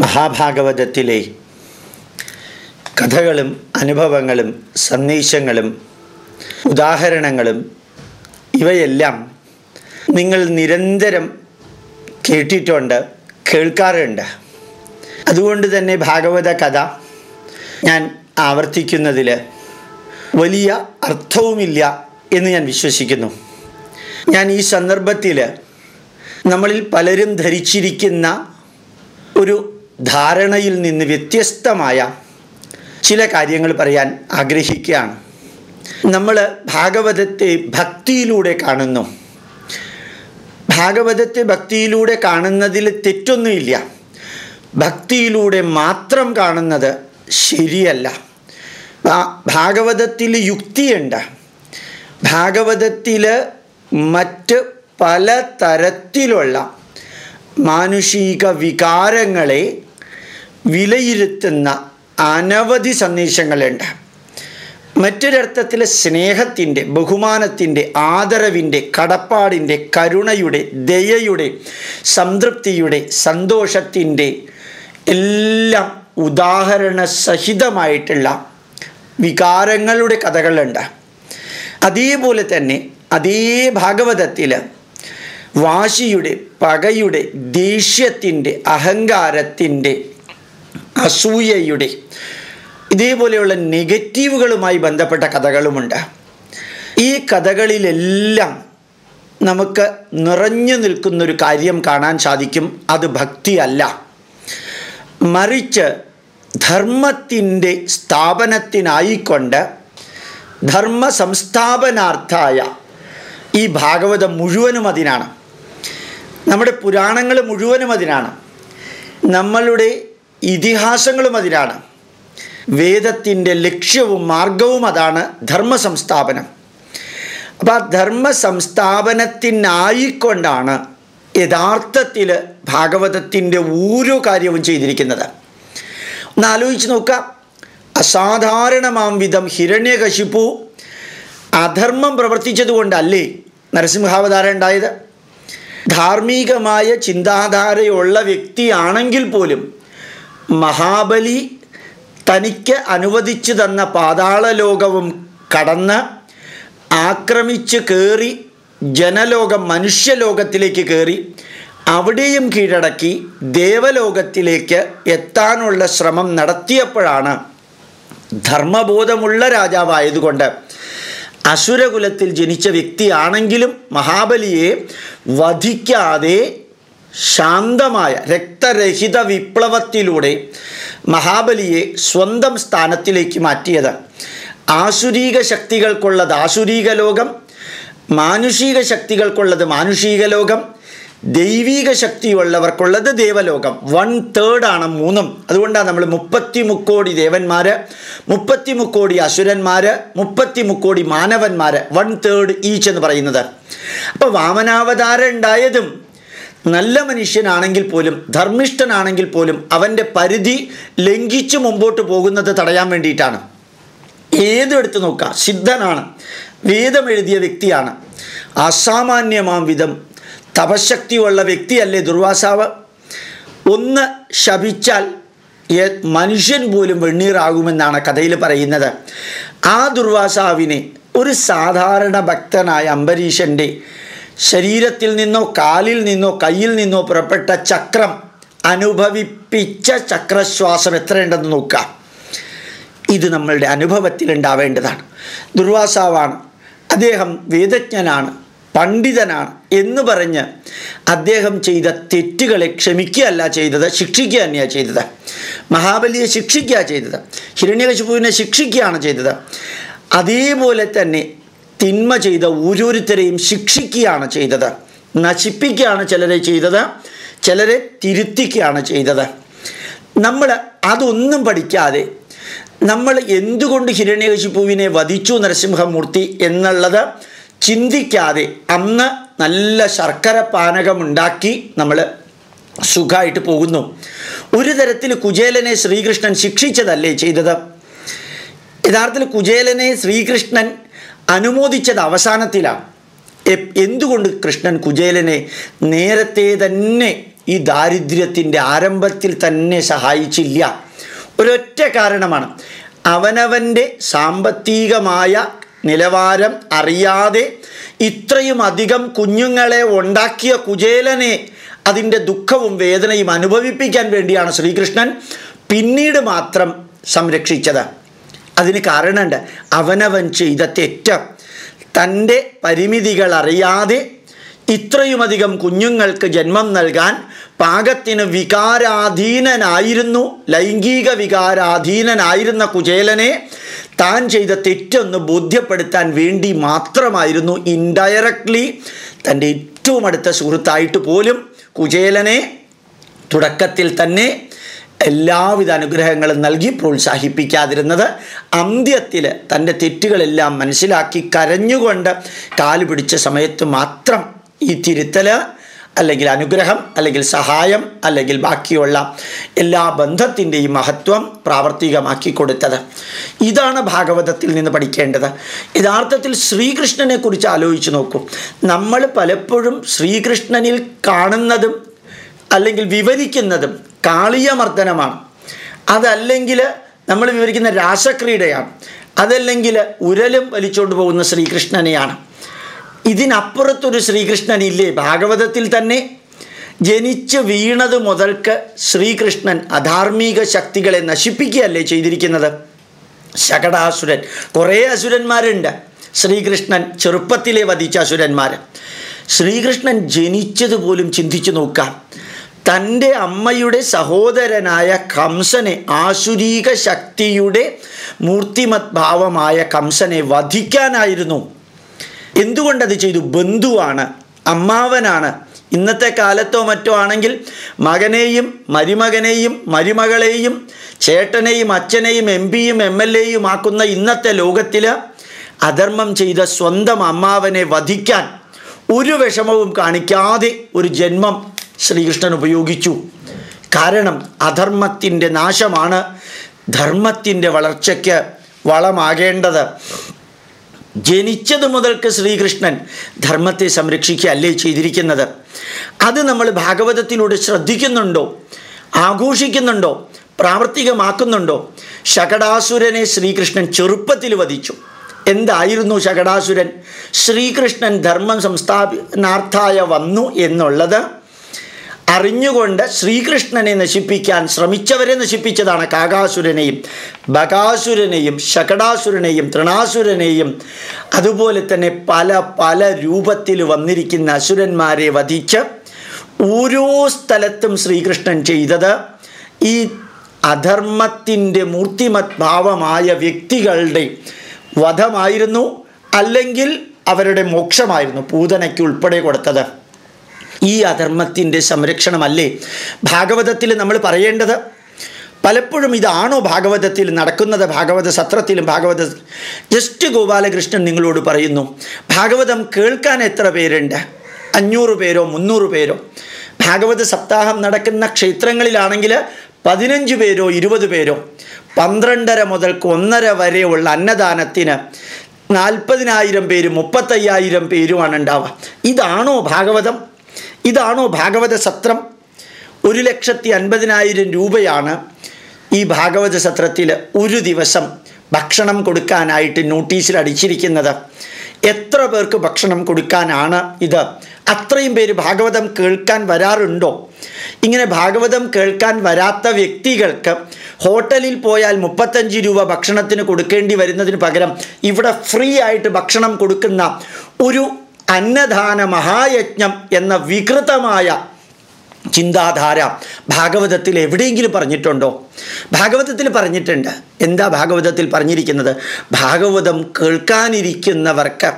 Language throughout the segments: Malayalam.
മഹാഭാഗവതത്തിലെ കഥകളും അനുഭവങ്ങളും സന്ദേശങ്ങളും ഉദാഹരണങ്ങളും ഇവയെല്ലാം നിങ്ങൾ നിരന്തരം കേട്ടിട്ടുണ്ട് കേൾക്കാറുണ്ട്. അതുകൊണ്ട് തന്നെ ഭാഗവത കഥ ഞാൻ ആവർത്തിക്കുന്നതിൽ വലിയ അർത്ഥവുമില്ല എന്ന് ഞാൻ വിശ്വസിക്കുന്നു. ഞാൻ ഈ സന്ദർഭത്തിൽ നമ്മളിൽ പലരും ധരിച്ചിരിക്കുന്ന ഒരു ധാരണയിൽ നിന്ന് വ്യത്യസ്തമായ ചില കാര്യങ്ങൾ പറയാൻ ആഗ്രഹിക്കുകയാണ്. നമ്മൾ ഭാഗവതത്തെ ഭക്തിയിലൂടെ കാണുന്നു. ഭാഗവതത്തെ ഭക്തിയിലൂടെ കാണുന്നതിൽ തെറ്റൊന്നുമില്ല. ഭക്തിയിലൂടെ മാത്രം കാണുന്നത് ശരിയല്ല. ഭാഗവതത്തിൽ യുക്തിയുണ്ട്. ഭാഗവതത്തിൽ മറ്റ് പല തരത്തിലുള്ള മാനുഷിക വികാരങ്ങളെ വിലയിരുത്തുന്ന അനവധി സന്ദേശങ്ങളുണ്ട്. മറ്റൊരർത്ഥത്തിൽ സ്നേഹത്തിന്റെ ബഹുമാനത്തിന്റെ ആദരവിന്റെ കടപ്പാടിന്റെ കരുണയുടെ ദയയുടെ സംതൃപ്തിയുടെ സന്തോഷത്തിന്റെ എല്ലാം ഉദാഹരണ സഹിതമായിട്ടുള്ള വികാരങ്ങളുടെ കഥകളുണ്ട്. അതേപോലെ തന്നെ അതേ ഭാഗവതത്തിൽ വാശിയുടെ പകയുടെ ദേഷ്യത്തിന്റെ അഹങ്കാരത്തിന്റെ അസൂയയുടെ ഇതേപോലെയുള്ള നെഗറ്റീവുകളുമായി ബന്ധപ്പെട്ട കഥകളുമുണ്ട്. ഈ കഥകളിലെല്ലാം നമുക്ക് നിറഞ്ഞു നിൽക്കുന്നൊരു കാര്യം കാണാൻ സാധിക്കും. അത് ഭക്തിയല്ല. മറിച്ച് ധർമ്മത്തിന്റെ സ്ഥാപനത്തിനായിക്കൊണ്ട് ധർമ്മ സംസ്ഥാപനാർത്ഥായ ഈ ഭാഗവതം മുഴുവനും അതിനാണ്. നമ്മുടെ പുരാണങ്ങൾ മുഴുവനും അതിനാണ്. നമ്മളുടെ ഇതിഹാസങ്ങളും അതിനാണ്. വേദത്തിന്റെ ലക്ഷ്യവും മാർഗവും അതാണ് ധർമ്മ സംസ്ഥാപനം അപ്പോൾ ആ ധർമ്മ സംസ്ഥാപനത്തിനായിക്കൊണ്ടാണ് യഥാർത്ഥത്തിൽ ഭാഗവതത്തിന്റെ ഓരോ കാര്യവും ചെയ്തിരിക്കുന്നത്. ഒന്ന് ആലോചിച്ച് നോക്കുക. അസാധാരണമാം വിധം ഹിരണ്യകശിപ്പു അധർമ്മം പ്രവർത്തിച്ചതുകൊണ്ടല്ലേ നരസിംഹാവതാരം ഉണ്ടായത്? ധാർമ്മികമായ ചിന്താധാരയുള്ള വ്യക്തിയാണെങ്കിൽ പോലും മഹാബലി തനിക്ക് അനുവദിച്ചു തന്ന പാതാള ലോകവും കടന്ന് ആക്രമിച്ച് കയറി ജനലോകം മനുഷ്യലോകത്തിലേക്ക് കയറി അവിടെയും കീഴടക്കി ദേവലോകത്തിലേക്ക് എത്താനുള്ള ശ്രമം നടത്തിയപ്പോഴാണ് ധർമ്മബോധമുള്ള രാജാവായതുകൊണ്ട് അസുരകുലത്തിൽ ജനിച്ച വ്യക്തിയാണെങ്കിലും മഹാബലിയെ വധിക്കാതെ ശാന്തമായ രക്തരഹിത വിപ്ലവത്തിലൂടെ മഹാബലിയെ സ്വന്തം സ്ഥാനത്തിലേക്ക് മാറ്റിയത്. ആസുരീക ശക്തികൾക്കുള്ളത് ആസുരീക ലോകം മാനുഷിക ശക്തികൾക്കുള്ളത് മാനുഷിക ലോകം ദൈവീക ശക്തിയുള്ളവർക്കുള്ളത് ദേവലോകം. വൺ ആണ് മൂന്നും. അതുകൊണ്ടാണ് നമ്മൾ മുപ്പത്തി മുക്കോടി ദേവന്മാർ മുപ്പത്തി മുക്കോടി അസുരന്മാർ മുപ്പത്തി മുക്കോടി മാനവന്മാർ വൺ തേർഡ് ഈച്ച് എന്ന് പറയുന്നത്. അപ്പോൾ വാമനാവതാരം ഉണ്ടായതും നല്ല മനുഷ്യനാണെങ്കിൽ പോലും ധർമ്മിഷ്ഠനാണെങ്കിൽ പോലും അവന്റെ പരിധി ലംഘിച്ച് മുമ്പോട്ട് പോകുന്നത് തടയാൻ വേണ്ടിയിട്ടാണ്. ഏതും എടുത്തു നോക്കുക സിദ്ധനാണ്. വേദം എഴുതിയ വ്യക്തിയാണ്. അസാമാന്യമാം വിധം തപശക്തിയുള്ള വ്യക്തിയല്ലേ ദുർവാസാവ്? ഒന്ന് ശപിച്ചാൽ മനുഷ്യൻ പോലും വെണ്ണീറാകുമെന്നാണ് കഥയിൽ പറയുന്നത്. ആ ദുർവാസാവിനെ ഒരു സാധാരണ ഭക്തനായ അംബരീഷന്റെ ശരീരത്തിൽ നിന്നോ കാലിൽ നിന്നോ കയ്യിൽ നിന്നോ പുറപ്പെട്ട ചക്രം അനുഭവിപ്പിച്ച ചക്രശ്വാസം എത്രയുണ്ടെന്ന് നോക്കാം ഇത് നമ്മളുടെ അനുഭവത്തിൽ ഉണ്ടാവേണ്ടതാണ്. ദുർവാസാവാണ്. അദ്ദേഹം വേദജ്ഞനാണ് പണ്ഡിതനാണ് എന്ന് പറഞ്ഞ് അദ്ദേഹം ചെയ്ത തെറ്റുകളെ ക്ഷമിക്കുകയല്ല ചെയ്തത് ശിക്ഷിക്കുക തന്നെയാണ് ചെയ്തത്. മഹാബലിയെ ശിക്ഷിക്കുക ചെയ്തത്. ഹിരണ്യകശിപുവിനെ ശിക്ഷിക്കുകയാണ് ചെയ്തത്. അതേപോലെ തന്നെ തിന്മ ചെയ്ത ഓരോരുത്തരെയും ശിക്ഷിക്കുകയാണ് ചെയ്തത്. നശിപ്പിക്കുകയാണ് ചിലരെ ചെയ്തത്. ചിലരെ തിരുത്തിക്കുകയാണ് ചെയ്തത്. നമ്മൾ അതൊന്നും പഠിക്കാതെ നമ്മൾ എന്തുകൊണ്ട് ഹിരണ്യകശിപുവിനെ വധിച്ചു നരസിംഹമൂർത്തി എന്നുള്ളത് ചിന്തിക്കാതെ അന്ന് നല്ല ശർക്കര പാനകമുണ്ടാക്കി നമ്മൾ സുഖമായിട്ട് പോകുന്നു. ഒരു തരത്തിൽ കുചേലനെ ശ്രീകൃഷ്ണൻ ശിക്ഷിച്ചതല്ലേ ചെയ്തത്? യഥാർത്ഥത്തിൽ കുചേലനെ ശ്രീകൃഷ്ണൻ അനുമോദിച്ചത് അവസാനത്തിലാണ്. എന്തുകൊണ്ട് കൃഷ്ണൻ കുചേലനെ നേരത്തെ തന്നെ ഈ ദാരിദ്ര്യത്തിന്റെ ആരംഭത്തിൽ തന്നെ സഹായിച്ചില്ല? ഒരൊറ്റ കാരണമാണ്. അവനവന്റെ സാമ്പത്തികമായ നിലവാരം അറിയാതെ ഇത്രയും അധികം കുഞ്ഞുങ്ങളെ ഉണ്ടാക്കിയ കുചേലനെ അതിന്റെ ദുഃഖവും വേദനയും അനുഭവിപ്പിക്കാൻ വേണ്ടിയാണ് ശ്രീകൃഷ്ണൻ പിന്നീട് മാത്രം സംരക്ഷിച്ചത്. അതിന് കാരണമുണ്ട്. അവനവൻ ചെയ്ത തെറ്റ്. തന്റെ പരിമിതികൾ അറിയാതെ ഇത്രയുമധികം കുഞ്ഞുങ്ങൾക്ക് ജന്മം നൽകാൻ പാകത്തിന് വികാരാധീനനായിരുന്നു ലൈംഗിക വികാരാധീനനായിരുന്ന കുചേലനെ താൻ ചെയ്ത തെറ്റൊന്ന് ബോധ്യപ്പെടുത്താൻ വേണ്ടി മാത്രമായിരുന്നു ഇൻഡയറക്ട്ലി തന്റെ ഏറ്റവും അടുത്ത സുഹൃത്തായിട്ട് പോലും കുചേലനെ തുടക്കത്തിൽ തന്നെ എല്ലാവിധ അനുഗ്രഹങ്ങളും നൽകി പ്രോത്സാഹിപ്പിക്കാതിരുന്നത് അന്ത്യത്തിൽ തന്റെ തെറ്റുകളെല്ലാം മനസ്സിലാക്കി കരഞ്ഞുകൊണ്ട് കാൽ പിടിച്ച സമയത്ത് മാത്രം ഈ തിരുത്തൽ അല്ലെങ്കിൽ അനുഗ്രഹം അല്ലെങ്കിൽ സഹായം അല്ലെങ്കിൽ ബാക്കിയുള്ള എല്ലാ ബന്ധത്തിന്റെയും മഹത്വം പ്രാവർത്തികമാക്കി കൊടുത്തത്. ഇതാണ് ഭാഗവതത്തിൽ നിന്ന് പഠിക്കേണ്ടത്. യഥാർത്ഥത്തിൽ ശ്രീകൃഷ്ണനെ കുറിച്ച് ആലോചിച്ച് നോക്കൂ. നമ്മൾ പലപ്പോഴും ശ്രീകൃഷ്ണനിൽ കാണുന്നതും അല്ലെങ്കിൽ വിവരിക്കുന്നതും കാളിയമർദ്ദനമാണ് അതല്ലെങ്കിൽ നമ്മൾ വിവരിക്കുന്ന രാസക്രീഡയാണ്. അതല്ലെങ്കിൽ ഉരലും വലിച്ചുകൊണ്ട് പോകുന്ന ശ്രീകൃഷ്ണനെയാണ്. ഇതിനപ്പുറത്തൊരു ശ്രീകൃഷ്ണനില്ലേ? ഭാഗവതത്തിൽ തന്നെ ജനിച്ച് വീണത് മുതൽക്ക് ശ്രീകൃഷ്ണൻ അധാർമിക ശക്തികളെ നശിപ്പിക്കുകയല്ലേ ചെയ്തിരിക്കുന്നത്? ശകടാസുരൻ. കുറേ അസുരന്മാരുണ്ട്. ശ്രീകൃഷ്ണൻ ചെറുപ്പത്തിലെ വധിച്ച അസുരന്മാർ ശ്രീകൃഷ്ണൻ ജനിച്ചത് പോലും ചിന്തിച്ചു നോക്കാം. തന്റെ അമ്മയുടെ സഹോദരനായ കംസനെ ആശുരീക ശക്തിയുടെ മൂർത്തിമത് ഭാവമായ കംസനെ വധിക്കാനായിരുന്നു. എന്തുകൊണ്ടത് ചെയ്തു? ബന്ധുവാണ് അമ്മാവനാണ്. ഇന്നത്തെ കാലത്തോ മറ്റോ ആണെങ്കിൽ മകനെയും മരുമകനെയും മരുമകളെയും ചേട്ടനെയും അച്ഛനെയും എം പിയും എം എൽ എയും ആക്കുന്ന ഇന്നത്തെ ലോകത്തിൽ അധർമ്മം ചെയ്ത സ്വന്തം അമ്മാവനെ വധിക്കാൻ ഒരു വിഷമവും കാണിക്കാതെ ഒരു ജന്മം ശ്രീകൃഷ്ണൻ ഉപയോഗിച്ചു. കാരണം അധർമ്മത്തിന്റെ നാശമാണ് ധർമ്മത്തിന്റെ വളർച്ചയ്ക്ക് വളമാകേണ്ടത്. ജനിച്ചത് മുതൽക്ക് ശ്രീകൃഷ്ണൻ ധർമ്മത്തെ സംരക്ഷിക്കുകയല്ലേ ചെയ്തിരിക്കുന്നത്? അത് നമ്മൾ ഭാഗവതത്തിലൂടെ ശ്രദ്ധിക്കുന്നുണ്ടോ? ആഘോഷിക്കുന്നുണ്ടോ? പ്രാവർത്തികമാക്കുന്നുണ്ടോ? ശകടാസുരനെ ശ്രീകൃഷ്ണൻ ചെറുപ്പത്തിൽ വധിച്ചു. എന്തായിരുന്നു ശകടാസുരൻ? ശ്രീകൃഷ്ണൻ ധർമ്മം സംസ്ഥാപനാർത്ഥായ വന്നു എന്നുള്ളത് അറിഞ്ഞുകൊണ്ട് ശ്രീകൃഷ്ണനെ നശിപ്പിക്കാൻ ശ്രമിച്ചവരെ നശിപ്പിച്ചതാണ് കാകാസുരനെയും ബകാസുരനെയും ശകടാസുരനെയും തൃണാസുരനെയും. അതുപോലെ തന്നെ പല പല രൂപത്തിൽ വന്നിരിക്കുന്ന അസുരന്മാരെ വധിച്ച് ഓരോ സ്ഥലത്തും ശ്രീകൃഷ്ണൻ ചെയ്തത് ഈ അധർമ്മത്തിന്റെ മൂർത്തിമത് ഭാവമായ വ്യക്തികളുടെ വധമായിരുന്നു അല്ലെങ്കിൽ അവരുടെ മോക്ഷമായിരുന്നു പൂതനയ്ക്ക് ഉൾപ്പെടെ കൊടുത്തത്. ഈ അധർമ്മത്തിന്റെ സംരക്ഷണമല്ലേ? ഭാഗവതത്തിൽ നമ്മൾ പറയേണ്ടത് പലപ്പോഴും ഇതാണോ ഭാഗവതത്തിൽ നടക്കുന്നത്? ഭാഗവത സത്രത്തിലും ഭാഗവത ജസ്റ്റ് ഗോപാലകൃഷ്ണൻ നിങ്ങളോട് പറയുന്നു ഭാഗവതം കേൾക്കാൻ എത്ര പേരുണ്ട്? അഞ്ഞൂറ് പേരോ മുന്നൂറ് പേരോ? ഭാഗവത സപ്താഹം നടക്കുന്ന ക്ഷേത്രങ്ങളിലാണെങ്കിൽ പതിനഞ്ച് പേരോ ഇരുപത് പേരോ? പന്ത്രണ്ടര മുതൽക്ക് ഒന്നര വരെയുള്ള അന്നദാനത്തിന് നാൽപ്പതിനായിരം പേരും മുപ്പത്തയ്യായിരം പേരുമാണ് ഉണ്ടാവുക. ഇതാണോ ഭാഗവതം? ഇതാണോ ഭാഗവത സത്രം? ഒരു ലക്ഷത്തി അൻപതിനായിരം രൂപയാണ് ഈ ഭാഗവത സത്രത്തിൽ ഒരു ദിവസം ഭക്ഷണം കൊടുക്കാനായിട്ട് നോട്ടീസിൽ അടിച്ചിരിക്കുന്നത്. എത്ര പേർക്ക് ഭക്ഷണം കൊടുക്കാനാണ് ഇത്? അത്രയും പേര് ഭാഗവതം കേൾക്കാൻ വരാറുണ്ടോ? ഇങ്ങനെ ഭാഗവതം കേൾക്കാൻ വരാത്ത വ്യക്തികൾക്ക് ഹോട്ടലിൽ പോയാൽ മുപ്പത്തഞ്ച് രൂപ ഭക്ഷണത്തിന് കൊടുക്കേണ്ടി വരുന്നതിന് പകരം ഇവിടെ ഫ്രീ ആയിട്ട് ഭക്ഷണം കൊടുക്കുന്ന ഒരു അന്നദാന മഹായജ്ഞം എന്ന വികൃതമായ ചിന്താധാര ഭാഗവതത്തിൽ എവിടെയെങ്കിലും പറഞ്ഞിട്ടുണ്ടോ? ഭാഗവതത്തിൽ പറഞ്ഞിട്ടുണ്ട്. എന്താ ഭാഗവതത്തിൽ പറഞ്ഞിരിക്കുന്നത്? ഭാഗവതം കേൾക്കാനിരിക്കുന്നവർക്ക്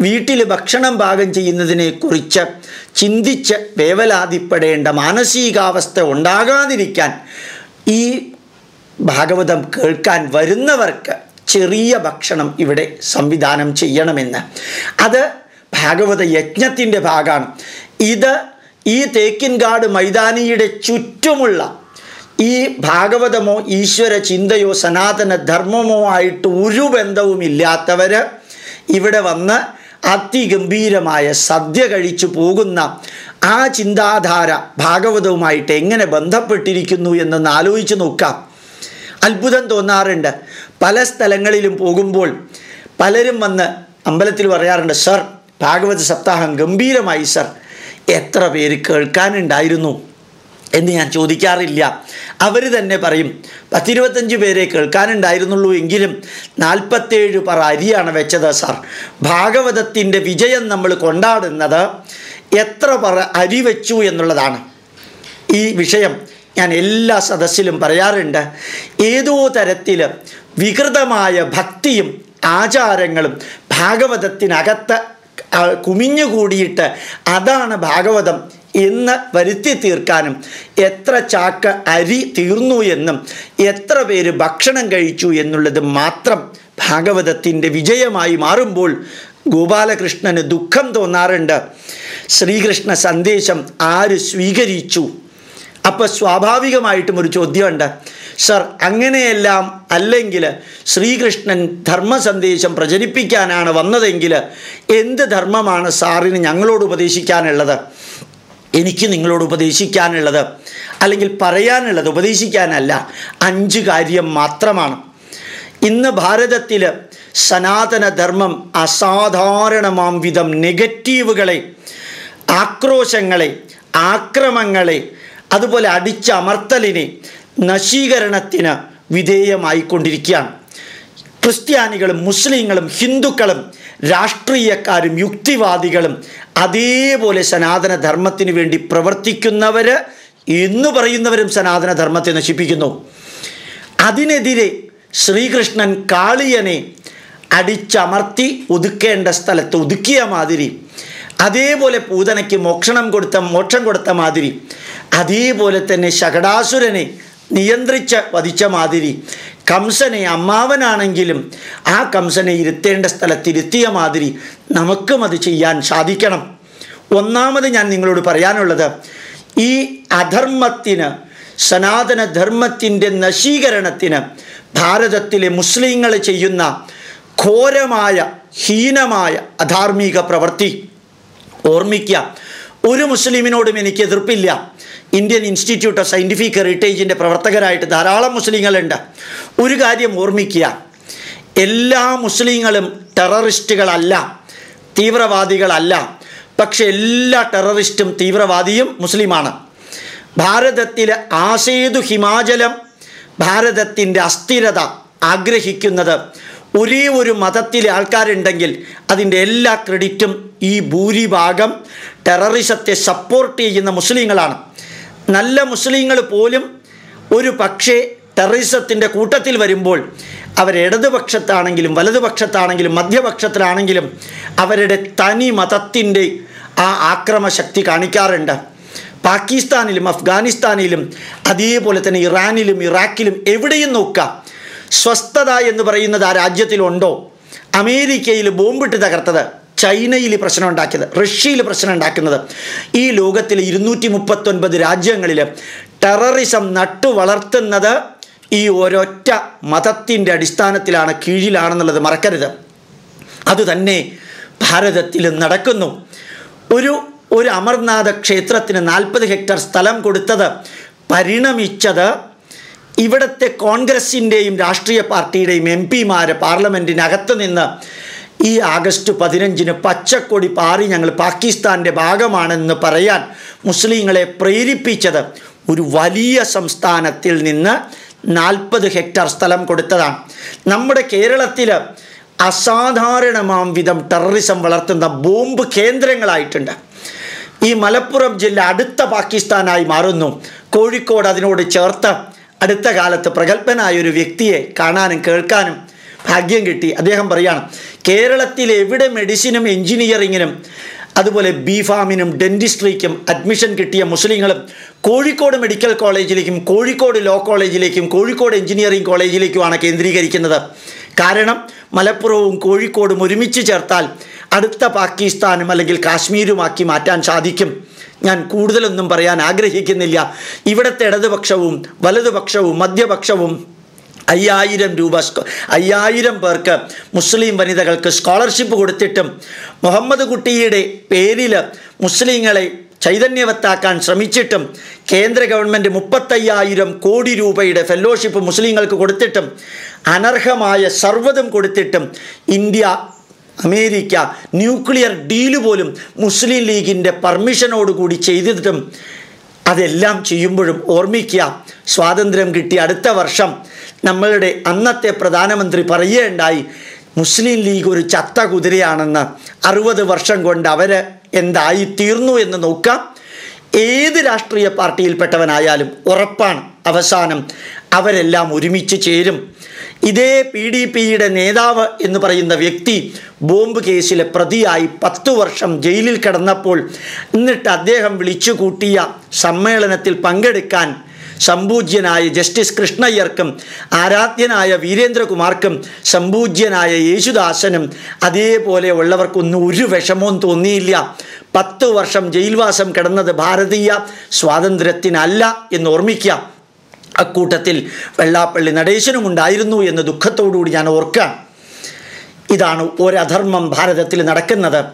വീട്ടിൽ ഭക്ഷണം പാകം ചെയ്യുന്നതിനെക്കുറിച്ച് ചിന്തിച്ച് വേവലാതിപ്പെടേണ്ട മാനസികാവസ്ഥ ഉണ്ടാകാതിരിക്കാൻ ഈ ഭാഗവതം കേൾക്കാൻ വരുന്നവർക്ക് ചെറിയ ഭക്ഷണം ഇവിടെ സംവിധാനം ചെയ്യണമെന്ന്. അത് ഭാഗവത യജ്ഞത്തിന്റെ ഭാഗമാണ്. ഇത് ഈ തേക്കിൻകാട് മൈതാനിയുടെ ചുറ്റുമുള്ള ഈ ഭാഗവതമോ ഈശ്വര ചിന്തയോ സനാതന ധർമ്മമോ ആയിട്ട് ഒരു ബന്ധവുമില്ലാത്തവർ ഇവിടെ വന്ന് അതിഗംഭീരമായ സദ്യ കഴിച്ചു പോകുന്ന ആ ചിന്താധാര ഭാഗവതവുമായിട്ട് എങ്ങനെ ബന്ധപ്പെട്ടിരിക്കുന്നു എന്നൊന്ന് ആലോചിച്ച് നോക്കാം. അത്ഭുതം തോന്നാറുണ്ട്. പല സ്ഥലങ്ങളിലും പോകുമ്പോൾ പലരും വന്ന് അമ്പലത്തിൽ പറയാറുണ്ട് സർ ഭാഗവത സപ്താഹം ഗംഭീരമായി സർ. എത്ര പേര് കേൾക്കാനുണ്ടായിരുന്നു എന്ന് ഞാൻ ചോദിക്കാറില്ല. അവർ തന്നെ പറയും പത്തിരുപത്തഞ്ച് പേരെ കേൾക്കാനുണ്ടായിരുന്നുള്ളൂ എങ്കിലും നാൽപ്പത്തേഴ് പറ അരിയാണ് വെച്ചത് സാർ. ഭാഗവതത്തിന്റെ വിജയം നമ്മൾ കൊണ്ടാടുന്നത് എത്ര പറ അരി വെച്ചു എന്നുള്ളതാണ്. ഈ വിഷയം ഞാൻ എല്ലാ സദസ്സിലും പറയാറുണ്ട്. ഏതോ തരത്തിൽ വികൃതമായ ഭക്തിയും ആചാരങ്ങളും ഭാഗവതത്തിനകത്ത് കുമിഞ്ഞുകൂടിയിട്ട് അതാണ് ഭാഗവതം എന്ന് വരുത്തി തീർക്കാനും എത്ര ചാക്ക് അരി തീർന്നു എന്നും എത്ര പേര് ഭക്ഷണം കഴിച്ചു എന്നുള്ളത് മാത്രം ഭാഗവതത്തിന്റെ വിജയമായി മാറുമ്പോൾ ഗോപാലകൃഷ്ണന് ദുഃഖം തോന്നാറുണ്ട്. ശ്രീകൃഷ്ണ സന്ദേശം ആര് സ്വീകരിച്ചു? അപ്പോൾ സ്വാഭാവികമായിട്ടും ഒരു ചോദ്യമുണ്ട്. സർ അങ്ങനെയെല്ലാം അല്ലെങ്കിൽ ശ്രീകൃഷ്ണൻ ധർമ്മ സന്ദേശം പ്രചരിപ്പിക്കാനാണ് വന്നതെങ്കിൽ എന്ത് ധർമ്മമാണ് സാറിന് ഞങ്ങളോട് ഉപദേശിക്കാനുള്ളത്? എനിക്ക് നിങ്ങളോട് ഉപദേശിക്കാനുള്ളത് അല്ലെങ്കിൽ പറയാനുള്ളത് ഉപദേശിക്കാനല്ല അഞ്ച് കാര്യം മാത്രമാണ്. ഇന്ന് ഭാരതത്തിൽ സനാതനധർമ്മം അസാധാരണമാം വിധം നെഗറ്റീവുകളെ ആക്രോശങ്ങളെ ആക്രമങ്ങളെ അതുപോലെ അടിച്ചമർത്തലിനെ നശീകരണത്തിന് വിധേയമായിക്കൊണ്ടിരിക്കുകയാണ്. ക്രിസ്ത്യാനികളും മുസ്ലിങ്ങളും ഹിന്ദുക്കളും രാഷ്ട്രീയക്കാരും യുക്തിവാദികളും അതേപോലെ സനാതനധർമ്മത്തിന് വേണ്ടി പ്രവർത്തിക്കുന്നവർ എന്ന് പറയുന്നവരും സനാതനധർമ്മത്തെ നശിപ്പിക്കുന്നു. അതിനെതിരെ ശ്രീകൃഷ്ണൻ കാളിയനെ അടിച്ചമർത്തി ഒതുക്കേണ്ട സ്ഥലത്ത് ഒതുക്കിയ മാതിരി അതേപോലെ പൂതനയ്ക്ക് മോക്ഷണം കൊടുത്ത മോക്ഷം കൊടുത്ത മാതിരി അതേപോലെ തന്നെ ശകടാസുരനെ നിയന്ത്രിച്ച് വധിച്ച മാതിരി. കംസനെ അമ്മാവനാണെങ്കിലും ആ കംസനെ ഇരുത്തേണ്ട സ്ഥലത്തിരുത്തിയ മാതിരി നമുക്കും അത് ചെയ്യാൻ സാധിക്കണം. ഒന്നാമത് ഞാൻ നിങ്ങളോട് പറയാനുള്ളത് ഈ അധർമ്മത്തിന് സനാതനധർമ്മത്തിന്റെ നശീകരണത്തിന് ഭാരതത്തിലെ മുസ്ലിങ്ങൾ ചെയ്യുന്ന ഘോരമായ ഹീനമായ അധാർമിക പ്രവൃത്തി. ഓർമ്മിക്കുക ഒരു മുസ്ലിമിനോടും എനിക്ക് എതിർപ്പില്ല. ഇന്ത്യൻ ഇൻസ്റ്റിറ്റ്യൂട്ട് ഓഫ് സയന്റിഫിക് ഹെറിറ്റേജിന്റെ പ്രവർത്തകരായിട്ട് ധാരാളം മുസ്ലിങ്ങളുണ്ട്. ഒരു കാര്യം ഓർമ്മിക്കുക. എല്ലാ മുസ്ലിങ്ങളും ടെററിസ്റ്റുകളല്ല തീവ്രവാദികളല്ല. പക്ഷെ എല്ലാ ടെററിസ്റ്റും തീവ്രവാദിയും മുസ്ലിമാണ്. ഭാരതത്തിലെ ആസേതു ഹിമാചലം ഭാരതത്തിന്റെ അസ്ഥിരത ആഗ്രഹിക്കുന്നത് ഒരേ ഒരു മതത്തിലെ ആൾക്കാരുണ്ടെങ്കിൽ അതിന്റെ എല്ലാ ക്രെഡിറ്റും ഈ ഭൂരിഭാഗം ടെററിസത്തെ സപ്പോർട്ട് ചെയ്യുന്ന മുസ്ലിങ്ങളാണ്. നല്ല മുസ്ലിങ്ങൾ പോലും ഒരു പക്ഷേ ടെററിസത്തിന്റെ കൂട്ടത്തിൽ വരുമ്പോൾ അവർ ഇടതുപക്ഷത്താണെങ്കിലും വലതുപക്ഷത്താണെങ്കിലും മധ്യപക്ഷത്തിലാണെങ്കിലും അവരുടെ തനി മതത്തിന്റെ ആ ആക്രമശക്തി കാണിക്കാറുണ്ട്. പാകിസ്ഥാനിലും അഫ്ഗാനിസ്ഥാനിലും അതേപോലെ തന്നെ ഇറാനിലും ഇറാഖിലും എവിടെയും നോക്കാം. സ്വസ്ഥത എന്ന് പറയുന്നത് ആ രാജ്യത്തിലുണ്ടോ? അമേരിക്കയിൽ ബോംബിട്ട് തകർത്തത്. ചൈനയിൽ പ്രശ്നം ഉണ്ടാക്കിയത് റഷ്യയിൽ പ്രശ്നം ഉണ്ടാക്കുന്നത്. ഈ ലോകത്തിൽ ഇരുന്നൂറ്റി മുപ്പത്തൊൻപത് രാജ്യങ്ങളിൽ ടെററിസം നട്ടു വളർത്തുന്നത് ഈ ഒരൊറ്റ മതത്തിന്റെ അടിസ്ഥാനത്തിലാണ് കീഴിലാണെന്നുള്ളത് മറക്കരുത്. അതുതന്നെ ഭാരതത്തിൽ നടക്കുന്നു. ഒരു ഒരു അമർനാഥ ക്ഷേത്രത്തിന് നാൽപ്പത് ഹെക്ടർ സ്ഥലം കൊടുത്തത് പരിണമിച്ചത് ഇവിടുത്തെ കോൺഗ്രസിന്റെയും രാഷ്ട്രീയ പാർട്ടിയുടെയും എം പിമാർ പാർലമെന്റിനകത്ത് നിന്ന് ഈ ആഗസ്റ്റ് പതിനഞ്ചിന് പച്ചക്കൊടി പാറി ഞങ്ങൾ പാകിസ്ഥാന്റെ ഭാഗമാണെന്ന് പറയാൻ മുസ്ലിങ്ങളെ പ്രേരിപ്പിച്ചത് ഒരു വലിയ സംസ്ഥാനത്തിൽ നിന്ന് നാൽപ്പത് ഹെക്ടർ സ്ഥലം കൊടുത്തതാണ്. നമ്മുടെ കേരളത്തിൽ അസാധാരണമാം വിധം ടെററിസം വളർത്തുന്ന ബോംബ് കേന്ദ്രങ്ങളായിട്ടുണ്ട്. ഈ മലപ്പുറം ജില്ല അടുത്ത പാകിസ്ഥാനായി മാറുന്നു. കോഴിക്കോട് അതിനോട് ചേർത്ത് അടുത്ത കാലത്ത് പ്രഗത്ഭനായ ഒരു വ്യക്തിയെ കാണാനും കേൾക്കാനും ഭാഗ്യം കിട്ടി. അദ്ദേഹം പറയാണ് കേരളത്തിൽ എവിടെ മെഡിസിനും എഞ്ചിനീയറിങ്ങിനും അതുപോലെ ബി ഫാമിനും ഡെന്റിസ്ട്രിക്കും അഡ്മിഷൻ കിട്ടിയ മുസ്ലിങ്ങളും കോഴിക്കോട് മെഡിക്കൽ കോളേജിലേക്കും കോഴിക്കോട് ലോ കോളേജിലേക്കും കോഴിക്കോട് എഞ്ചിനീയറിംഗ് കോളേജിലേക്കുമാണ് കേന്ദ്രീകരിക്കുന്നത്. കാരണം മലപ്പുറവും കോഴിക്കോടും ഒരുമിച്ച് ചേർത്താൽ അടുത്ത പാകിസ്ഥാനും അല്ലെങ്കിൽ കാശ്മീരുമാക്കി മാറ്റാൻ സാധിക്കും. ഞാൻ കൂടുതലൊന്നും പറയാൻ ആഗ്രഹിക്കുന്നില്ല. ഇവിടുത്തെ ഇടതുപക്ഷവും വലതുപക്ഷവും മധ്യപക്ഷവും അയ്യായിരം രൂപ അയ്യായിരം പേർക്ക് മുസ്ലിം വനിതകൾക്ക് സ്കോളർഷിപ്പ് കൊടുത്തിട്ടും മുഹമ്മദ് കുട്ടിയുടെ പേരിൽ മുസ്ലിങ്ങളെ ചൈതന്യവത്താക്കാൻ ശ്രമിച്ചിട്ടും കേന്ദ്ര ഗവൺമെന്റ് മുപ്പത്തയ്യായിരം കോടി രൂപയുടെ ഫെല്ലോഷിപ്പ് മുസ്ലിങ്ങൾക്ക് കൊടുത്തിട്ടും അനർഹമായ സർവതും കൊടുത്തിട്ടും ഇന്ത്യ അമേരിക്ക ന്യൂക്ലിയർ ഡീൽ പോലും മുസ്ലിം ലീഗിന്റെ പെർമിഷനോടുകൂടി ചെയ്തിട്ടും അതെല്ലാം ചെയ്യുമ്പോഴും ഓർമ്മിക്കുക. സ്വാതന്ത്ര്യം കിട്ടിയ അടുത്ത വർഷം നമ്മളുടെ അന്നത്തെ പ്രധാനമന്ത്രി പറയുകയുണ്ടായി മുസ്ലിം ലീഗ് ഒരു ചത്ത കുതിരയാണെന്ന് അറുപത് വർഷം കൊണ്ട് അവർ എന്തായി തീർന്നു എന്ന് നോക്കാം. ഏത് രാഷ്ട്രീയ പാർട്ടിയിൽപ്പെട്ടവനായാലും ഉറപ്പാണ് അവസാനം അവരെല്ലാം ഒരുമിച്ച് ചേരും. ഇതേ പി ഡി പിയുടെ നേതാവ് എന്ന് പറയുന്ന വ്യക്തി ബോംബ് കേസിലെ പ്രതിയായി പത്തു വർഷം ജയിലിൽ കിടന്നപ്പോൾ എന്നിട്ട് അദ്ദേഹം വിളിച്ചു സമ്മേളനത്തിൽ പങ്കെടുക്കാൻ സംപൂജ്യനായ ജസ്റ്റിസ് കൃഷ്ണയ്യർക്കും ആരാധ്യനായ വീരേന്ദ്രകുമാർക്കും സംപൂജ്യനായ യേശുദാസനും അതേപോലെ ഉള്ളവർക്കൊന്നും ഒരു വിഷമവും തോന്നിയില്ല. പത്ത് വർഷം ജയിൽവാസം കിടന്നത് ഭാരതീയ സ്വാതന്ത്ര്യത്തിനല്ല എന്ന് ഓർമ്മിക്കുക. അക്കൂട്ടത്തിൽ വെള്ളാപ്പള്ളി നടേശനും ഉണ്ടായിരുന്നു എന്ന് ദുഃഖത്തോടുകൂടി ഞാൻ ഓർക്കുക ഇതാണ് ഒരധർമ്മം ഭാരതത്തിൽ നടക്കുന്നത്.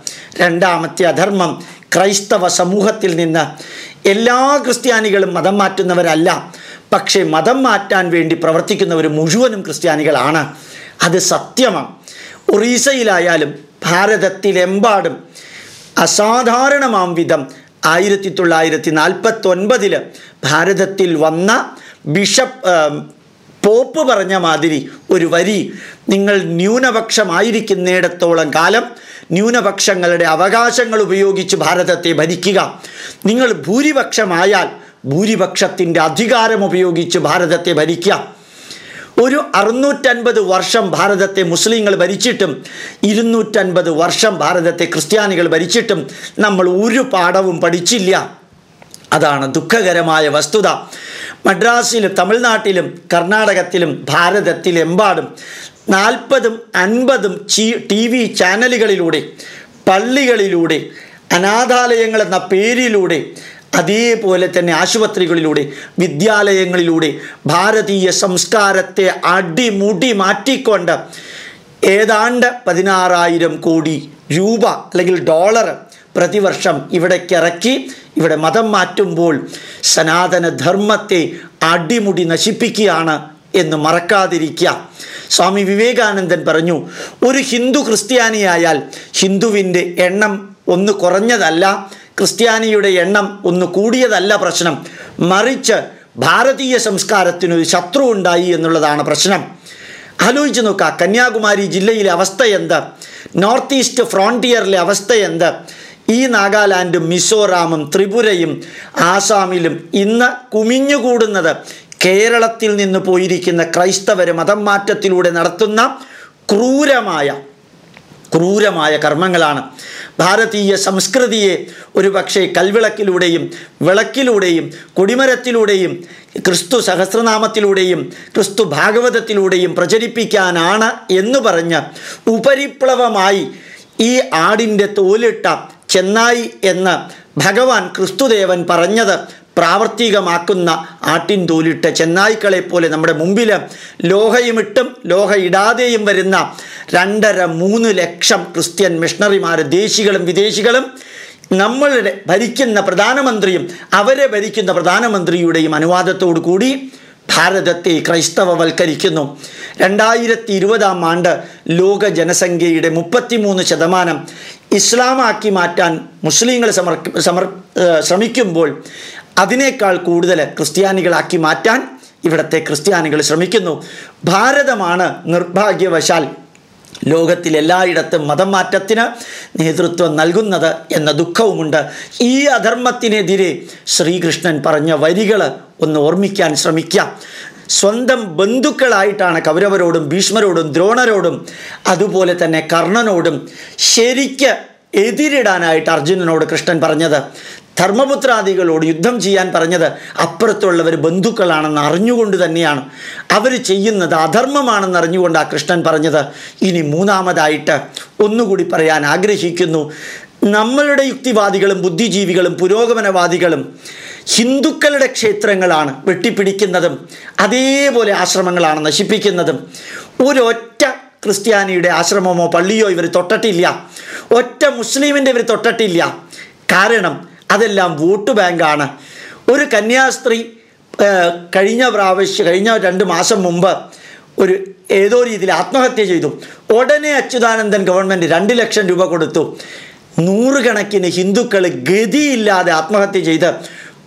രണ്ടാമത്തെ അധർമ്മം ക്രൈസ്തവ സമൂഹത്തിൽ നിന്ന് എല്ലാ ക്രിസ്ത്യാനികളും മതം മാറ്റുന്നവരല്ല. പക്ഷേ മതം മാറ്റാൻ വേണ്ടി പ്രവർത്തിക്കുന്നവർ മുഴുവനും ക്രിസ്ത്യാനികളാണ്. അത് സത്യമാണ് ഒറീസയിലായാലും ഭാരതത്തിലെമ്പാടും അസാധാരണമാം വിധം ആയിരത്തി തൊള്ളായിരത്തി നാൽപ്പത്തൊൻപതിൽ ഭാരതത്തിൽ വന്ന ബിഷപ്പ് പോപ്പ് പറഞ്ഞ മാതിരി ഒരു വരി. നിങ്ങൾ ന്യൂനപക്ഷമായിരിക്കുന്നിടത്തോളം കാലം ന്യൂനപക്ഷങ്ങളുടെ അവകാശങ്ങൾ ഉപയോഗിച്ച് ഭാരതത്തെ ഭരിക്കുക. നിങ്ങൾ ഭൂരിപക്ഷമായാൽ ഭൂരിപക്ഷത്തിന്റെ അധികാരം ഉപയോഗിച്ച് ഭാരതത്തെ ഭരിക്കുക. ഒരു അറുന്നൂറ്റൻപത് വർഷം ഭാരതത്തെ മുസ്ലിങ്ങൾ ഭരിച്ചിട്ടും ഇരുന്നൂറ്റൻപത് വർഷം ഭാരതത്തെ ക്രിസ്ത്യാനികൾ ഭരിച്ചിട്ടും നമ്മൾ ഒരു പാഠവും പഠിച്ചില്ല. അതാണ് ദുഃഖകരമായ വസ്തുത. മദ്രാസിലും തമിഴ്നാട്ടിലും കർണാടകത്തിലും ഭാരതത്തിലെമ്പാടും നാൽപ്പതും അൻപതും ചീ ടി വി ചാനലുകളിലൂടെ പള്ളികളിലൂടെ അനാഥാലയങ്ങൾ എന്ന പേരിലൂടെ അതേപോലെ തന്നെ ആശുപത്രികളിലൂടെ വിദ്യാലയങ്ങളിലൂടെ ഭാരതീയ സംസ്കാരത്തെ അടിമുടി മാറ്റിക്കൊണ്ട് ഏതാണ്ട് പതിനാറായിരം കോടി രൂപ അല്ലെങ്കിൽ ഡോളർ പ്രതിവർഷം ഇവിടേക്ക് ഇറക്കി ഇവിടെ മതം മാറ്റുമ്പോൾ സനാതനധർമ്മത്തെ അടിമുടി നശിപ്പിക്കുകയാണ് എന്ന് മറക്കാതിരിക്കുക. സ്വാമി വിവേകാനന്ദൻ പറഞ്ഞു ഒരു ഹിന്ദു ക്രിസ്ത്യാനിയായാൽ ഹിന്ദുവിന്റെ എണ്ണം ഒന്ന് കുറഞ്ഞതല്ല ക്രിസ്ത്യാനിയുടെ എണ്ണം ഒന്ന് കൂടിയതല്ല പ്രശ്നം. മറിച്ച് ഭാരതീയ സംസ്കാരത്തിനൊരു ശത്രു ഉണ്ടായി എന്നുള്ളതാണ് പ്രശ്നം. ആലോചിച്ച് നോക്കുക കന്യാകുമാരി ജില്ലയിലെ അവസ്ഥ എന്ത്? നോർത്ത് ഈസ്റ്റ് ഫ്രോണ്ടിയറിലെ അവസ്ഥ എന്ത്? ഈ നാഗാലാൻഡും മിസോറാമും ത്രിപുരയും ആസാമിലും ഇന്ന് കുമിഞ്ഞുകൂടുന്നത് കേരളത്തിൽ നിന്ന് പോയിരിക്കുന്ന ക്രൈസ്തവർ മതം മാറ്റത്തിലൂടെ നടത്തുന്ന ക്രൂരമായ ക്രൂരമായ കർമ്മങ്ങളാണ്. ഭാരതീയ സംസ്കൃതിയെ ഒരു പക്ഷേ കൽവിളക്കിലൂടെയും വിളക്കിലൂടെയും കൊടിമരത്തിലൂടെയും ക്രിസ്തു സഹസ്രനാമത്തിലൂടെയും ക്രിസ്തു ഭാഗവതത്തിലൂടെയും പ്രചരിപ്പിക്കാനാണ് എന്ന് പറഞ്ഞ് ഉപരിപ്ലവമായി ഈ ആടിന്റെ തോലിട്ട ചെന്നായി എന്ന് ഭഗവാൻ ക്രിസ്തുദേവൻ പറഞ്ഞത് പ്രാവർത്തികമാക്കുന്ന ആട്ടിൻ തോലിട്ട് ചെന്നായ്ക്കളെ പോലെ നമ്മുടെ മുമ്പിൽ ലോഹയുമിട്ടും ലോഹ ഇടാതെയും വരുന്ന രണ്ടര മൂന്ന് ലക്ഷം ക്രിസ്ത്യൻ മിഷണറിമാർ ദേശികളും വിദേശികളും നമ്മളുടെ ഭരിക്കുന്ന പ്രധാനമന്ത്രിയും അവരെ ഭരിക്കുന്ന പ്രധാനമന്ത്രിയുടെയും അനുവാദത്തോടു കൂടി ഭാരതത്തെ ക്രൈസ്തവവൽക്കരിക്കുന്നു. രണ്ടായിരത്തി ഇരുപതാം ആണ്ട് ലോക ജനസംഖ്യയുടെ മുപ്പത്തിമൂന്ന് ശതമാനം ഇസ്ലാമാക്കി മാറ്റാൻ മുസ്ലിങ്ങൾ സമർ സമർ ശ്രമിക്കുമ്പോൾ അതിനേക്കാൾ കൂടുതൽ ക്രിസ്ത്യാനികളാക്കി മാറ്റാൻ ഇവിടുത്തെ ക്രിസ്ത്യാനികൾ ശ്രമിക്കുന്നു. ഭാരതമാണ് നിർഭാഗ്യവശാൽ ലോകത്തിലെല്ലായിടത്തും മതം മാറ്റത്തിന് നേതൃത്വം നൽകുന്നത് എന്ന ദുഃഖവുമുണ്ട്. ഈ അധർമ്മത്തിനെതിരെ ശ്രീകൃഷ്ണൻ പറഞ്ഞ വരികൾ ഒന്ന് ഓർമ്മിക്കാൻ ശ്രമിക്കാം. സ്വന്തം ബന്ധുക്കളായിട്ടാണ് കൗരവരോടും ഭീഷ്മരോടും ദ്രോണരോടും അതുപോലെ തന്നെ കർണനോടും ശരിക്ക് എതിരിടാനായിട്ട് അർജുനനോട് കൃഷ്ണൻ പറഞ്ഞത് ധർമ്മപുത്രാദികളോട് യുദ്ധം ചെയ്യാൻ പറഞ്ഞത് അപ്പുറത്തുള്ളവർ ബന്ധുക്കളാണെന്ന് അറിഞ്ഞുകൊണ്ട് തന്നെയാണ്. അവർ ചെയ്യുന്നത് അധർമ്മമാണെന്ന് അറിഞ്ഞുകൊണ്ട് ആ കൃഷ്ണൻ പറഞ്ഞത്. ഇനി മൂന്നാമതായിട്ട് ഒന്നുകൂടി പറയാൻ ആഗ്രഹിക്കുന്നു. നമ്മളുടെ യുക്തിവാദികളും ബുദ്ധിജീവികളും പുരോഗമനവാദികളും ഹിന്ദുക്കളുടെ ക്ഷേത്രങ്ങളാണ് വെട്ടിപ്പിടിക്കുന്നതും അതേപോലെ ആശ്രമങ്ങളാണ് നശിപ്പിക്കുന്നതും. ഒരൊറ്റ ക്രിസ്ത്യാനിയുടെ ആശ്രമമോ പള്ളിയോ ഇവർ തൊട്ടിട്ടില്ല. ഒറ്റ മുസ്ലിമിന്റെ ഇവർ തൊട്ടിട്ടില്ല. കാരണം അതെല്ലാം വോട്ട് ബാങ്കാണ്. ഒരു കന്യാസ്ത്രീ കഴിഞ്ഞ പ്രാവശ്യം കഴിഞ്ഞ രണ്ട് മാസം മുമ്പ് ഒരു ഏതോ രീതിയിൽ ആത്മഹത്യ ചെയ്തു. ഉടനെ അച്യുതാനന്ദൻ ഗവൺമെന്റ് രണ്ട് ലക്ഷം രൂപ കൊടുത്തു. നൂറുകണക്കിന് ഹിന്ദുക്കൾ ഗതിയില്ലാതെ ആത്മഹത്യ ചെയ്ത്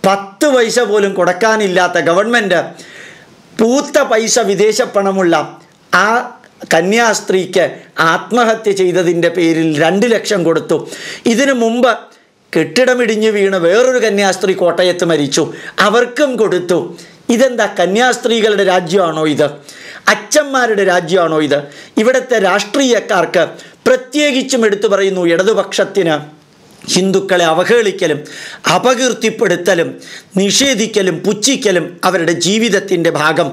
പത്ത് പൈസ പോലും കൊടുക്കാനില്ലാത്ത ഗവൺമെന്റ് പൂത്ത പൈസ വിദേശ പണമുള്ള ആ കന്യാസ്ത്രീക്ക് ആത്മഹത്യ ചെയ്തതിന്റെ പേരിൽ രണ്ട് ലക്ഷം കൊടുത്തു. ഇതിനു മുമ്പ് കെട്ടിടമിടിഞ്ഞു വീണ് വേറൊരു കന്യാസ്ത്രീ കോട്ടയത്ത് മരിച്ചു. അവർക്കും കൊടുത്തു. ഇതെന്താ കന്യാസ്ത്രീകളുടെ രാജ്യമാണോ ഇത്? അച്ഛന്മാരുടെ രാജ്യമാണോ ഇത്? ഇവിടുത്തെ രാഷ്ട്രീയക്കാർക്ക് പ്രത്യേകിച്ചും എടുത്തു പറയുന്നു ഇടതുപക്ഷത്തിന് ഹിന്ദുക്കളെ അവഹേളിക്കലും അപകീർത്തിപ്പെടുത്തലും നിഷേധിക്കലും പുച്ഛിക്കലും അവരുടെ ജീവിതത്തിന്റെ ഭാഗം.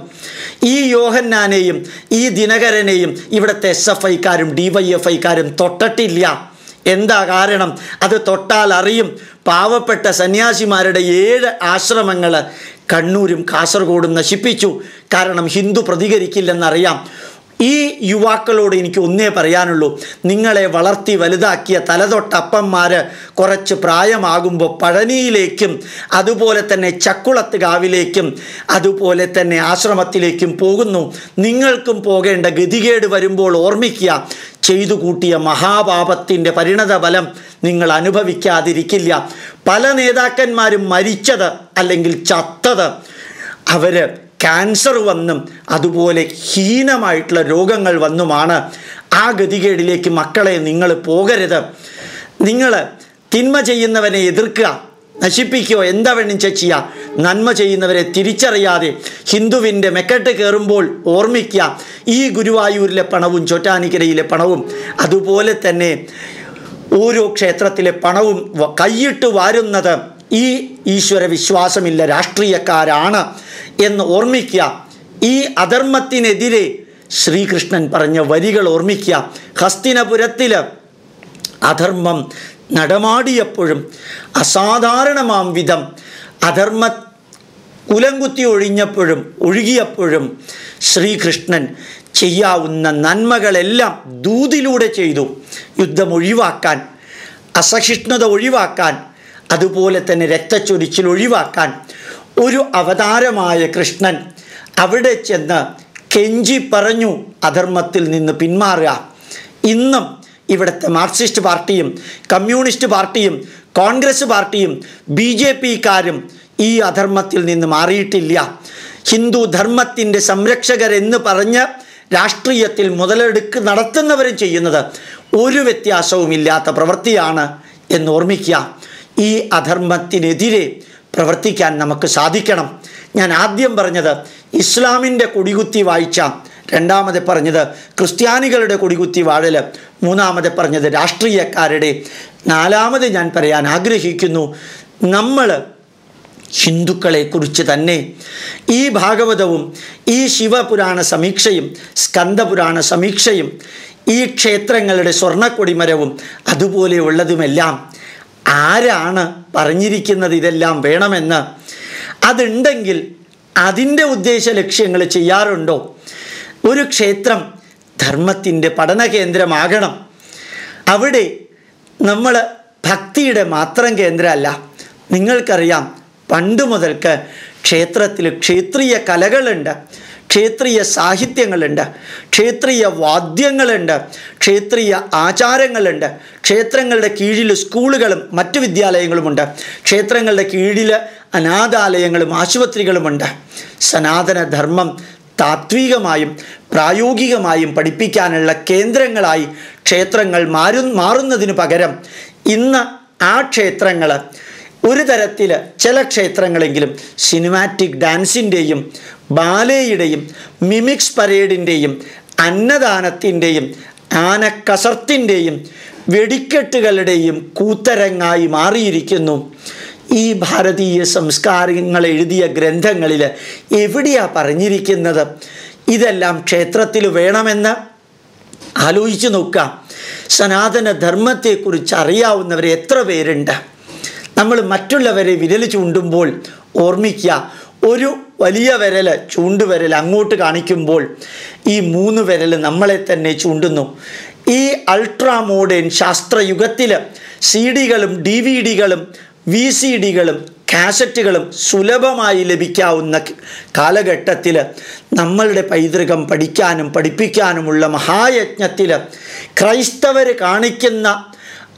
ഈ യോഹന്നാനെയും ഈ ദിനകരനെയും ഇവിടുത്തെ എസ് എഫ് ഐക്കാരും ഡി വൈ എഫ് ഐക്കാരും തൊട്ടിട്ടില്ല. എന്താ കാരണം? അത് തൊട്ടാൽ അറിയും. പാവപ്പെട്ട സന്യാസിമാരുടെ ഏഴ് ആശ്രമങ്ങൾ കണ്ണൂരും കാസർഗോഡും നശിപ്പിച്ചു. കാരണം ഹിന്ദു പ്രതികരിക്കില്ലെന്നറിയാം. ഈ യുവാക്കളോട് എനിക്ക് ഒന്നേ പറയാനുള്ളൂ. നിങ്ങളെ വളർത്തി വലുതാക്കിയ തലതൊട്ടപ്പന്മാർ കുറച്ച് പ്രായമാകുമ്പോൾ പഴനിയിലേക്കും അതുപോലെ തന്നെ ചക്കുളത്ത് കാവിലേക്കും അതുപോലെ തന്നെ ആശ്രമത്തിലേക്കും പോകുന്നു. നിങ്ങൾക്കും പോകേണ്ട ഗതികേട് വരുമ്പോൾ ഓർമ്മിക്കുക ചെയ്തു കൂട്ടിയ മഹാപാപത്തിന്റെ പരിണത ഫലം നിങ്ങൾ അനുഭവിക്കാതിരിക്കില്ല. പല നേതാക്കന്മാരും മരിച്ചത് അല്ലെങ്കിൽ ചത്തത് അവർ ക്യാൻസർ വന്നും അതുപോലെ ഹീനമായിട്ടുള്ള രോഗങ്ങൾ വന്നുമാണ്. ആ ഗതികേടിലേക്ക് മക്കളെ നിങ്ങൾ പോകരുത്. നിങ്ങൾ തിന്മ ചെയ്യുന്നവനെ എതിർക്കുക നശിപ്പിക്കുകയോ എന്താ വേണിച്ച ചെയ്യുക. നന്മ ചെയ്യുന്നവരെ തിരിച്ചറിയാതെ ഹിന്ദുവിന്റെ മെക്കെട്ട് കയറുമ്പോൾ ഓർമ്മിക്കുക ഈ ഗുരുവായൂരിലെ പണവും ചോറ്റാനിക്കരയിലെ പണവും അതുപോലെ തന്നെ ഓരോ ക്ഷേത്രത്തിലെ പണവും കൈയിട്ട് വാരുന്നത്. ഈ ഈശ്വര വിശ്വാസമില്ല രാഷ്ട്രീയക്കാരാണ് എന്ന് ഓർമ്മിക്കുക. ഈ അധർമ്മത്തിനെതിരെ ശ്രീകൃഷ്ണൻ പറഞ്ഞ വരികൾ ഓർമ്മിക്കുക. ഹസ്തിനപുരത്തിൽ അധർമ്മം നടമാടിയപ്പോഴും അസാധാരണമാം വിധം അധർമ്മ കുലംകുത്തി ഒഴിഞ്ഞപ്പോഴും ഒഴുകിയപ്പോഴും ശ്രീകൃഷ്ണൻ ചെയ്യാവുന്ന നന്മകളെല്ലാം ദൂതിലൂടെ ചെയ്തു. യുദ്ധം ഒഴിവാക്കാൻ അസഹിഷ്ണുത ഒഴിവാക്കാൻ അതുപോലെ തന്നെ രക്തച്ചൊരിച്ചിൽ ഒഴിവാക്കാൻ ഒരു അവതാരമായ കൃഷ്ണൻ അവിടെ ചെന്ന് കെഞ്ചി പറഞ്ഞു അധർമ്മത്തിൽ നിന്ന് പിന്മാറുക. ഇന്നും ഇവിടുത്തെ മാർക്സിസ്റ്റ് പാർട്ടിയും കമ്മ്യൂണിസ്റ്റ് പാർട്ടിയും കോൺഗ്രസ് പാർട്ടിയും ബി ജെ പിക്കാരും ഈ അധർമ്മത്തിൽ നിന്ന് മാറിയിട്ടില്ല. ഹിന്ദു ധർമ്മത്തിന്റെ സംരക്ഷകരെന്ന് പറഞ്ഞ് രാഷ്ട്രീയത്തിൽ മുതലെടുക്ക് നടത്തുന്നവരും ചെയ്യുന്നത് ഒരു വ്യത്യാസവുമില്ലാത്ത പ്രവൃത്തിയാണ് എന്ന് ഓർമ്മിക്കുക. ഈ അധർമ്മത്തിനെതിരെ പ്രവർത്തിക്കാൻ നമുക്ക് സാധിക്കണം. ഞാൻ ആദ്യം പറഞ്ഞത് ഇസ്ലാമിന്റെ കൊടികുത്തി വായിച്ച രണ്ടാമത് പറഞ്ഞത് ക്രിസ്ത്യാനികളുടെ കൊടികുത്തി വാഴൽ മൂന്നാമത് പറഞ്ഞത് രാഷ്ട്രീയക്കാരുടെ നാലാമത് ഞാൻ പറയാൻ ആഗ്രഹിക്കുന്നു നമ്മൾ ഹിന്ദുക്കളെക്കുറിച്ച് തന്നെ. ഈ ഭാഗവതവും ഈ ശിവപുരാണ സമീക്ഷയും സ്കന്ദപുരാണ സമീക്ഷയും ഈ ക്ഷേത്രങ്ങളുടെ സ്വർണക്കൊടിമരവും അതുപോലെയുള്ളതുമെല്ലാം ആരാണ് പറഞ്ഞിരിക്കുന്നത് ഇതെല്ലാം വേണമെന്ന്? അതുണ്ടെങ്കിൽ അതിന്റെ ഉദ്ദേശ ലക്ഷ്യങ്ങൾ ചെയ്യാറുണ്ടോ? ഒരു ക്ഷേത്രം ധർമ്മത്തിന്റെ പഠന കേന്ദ്രമാകണം അവിടെ നമ്മൾ ഭക്തിയുടെ മാത്രം കേന്ദ്രമല്ല. നിങ്ങൾക്കറിയാം പണ്ട് മുതൽക്ക് ക്ഷേത്രത്തിൽ ക്ഷേത്രീയ കലകളുണ്ട്. ക്ഷേത്രീയ സാഹിത്യങ്ങളുണ്ട് ക്ഷേത്രീയ വാദ്യങ്ങളുണ്ട് ക്ഷേത്രീയ ആചാരങ്ങളുണ്ട് ക്ഷേത്രങ്ങളുടെ കീഴിൽ സ്കൂളുകളും മറ്റു വിദ്യാലയങ്ങളുമുണ്ട് ക്ഷേത്രങ്ങളുടെ കീഴിൽ അനാഥാലയങ്ങളും ആശുപത്രികളുമുണ്ട്. സനാതനധർമ്മം താത്വികമായും പ്രായോഗികമായും പഠിപ്പിക്കാനുള്ള കേന്ദ്രങ്ങളായി ക്ഷേത്രങ്ങൾ മാറു മാറുന്നതിന് പകരം ഇന്ന് ആ ക്ഷേത്രങ്ങൾ ഒരു തരത്തിൽ ചില ക്ഷേത്രങ്ങളെങ്കിലും സിനിമാറ്റിക് ഡാൻസിന്റെയും ബാലേയുടെയും മിമിക്സ് പരേഡിന്റെയും അന്നദാനത്തിന്റെയും ആനക്കസർത്തിന്റെയും വെടിക്കെട്ടുകളുടെയും കൂത്തരങ്ങായി മാറിയിരിക്കുന്നു. ഈ ഭാരതീയ സംസ്കാരങ്ങൾ എഴുതിയ ഗ്രന്ഥങ്ങളിൽ എവിടെയാണ് പറഞ്ഞിരിക്കുന്നത്? ഇതെല്ലാം ക്ഷേത്രത്തിൽ വേണമെന്ന്? ആലോചിച്ച് നോക്കാം. സനാതന ധർമ്മത്തെക്കുറിച്ച് അറിയാവുന്നവർ എത്ര പേരുണ്ട്? നമ്മൾ മറ്റുള്ളവരെ വിരൽ ചൂണ്ടുമ്പോൾ ഓർമ്മിക്കുക. ഒരു വലിയ വിരൽ ചൂണ്ടുവിരൽ അങ്ങോട്ട് കാണിക്കുമ്പോൾ ഈ മൂന്ന് വിരൽ നമ്മളെ തന്നെ ചൂണ്ടുന്നു. ഈ അൾട്രാ മോഡേൺ ശാസ്ത്രയുഗത്തിൽ സി ഡികളും ഡി വി ഡികളും വി സി ഡികളും കാസറ്റുകളും സുലഭമായി ലഭിക്കാവുന്ന കാലഘട്ടത്തിൽ നമ്മളുടെ പൈതൃകം പഠിക്കാനും പഠിപ്പിക്കാനുമുള്ള മഹായജ്ഞത്തിൽ ക്രൈസ്തവർ കാണിക്കുന്ന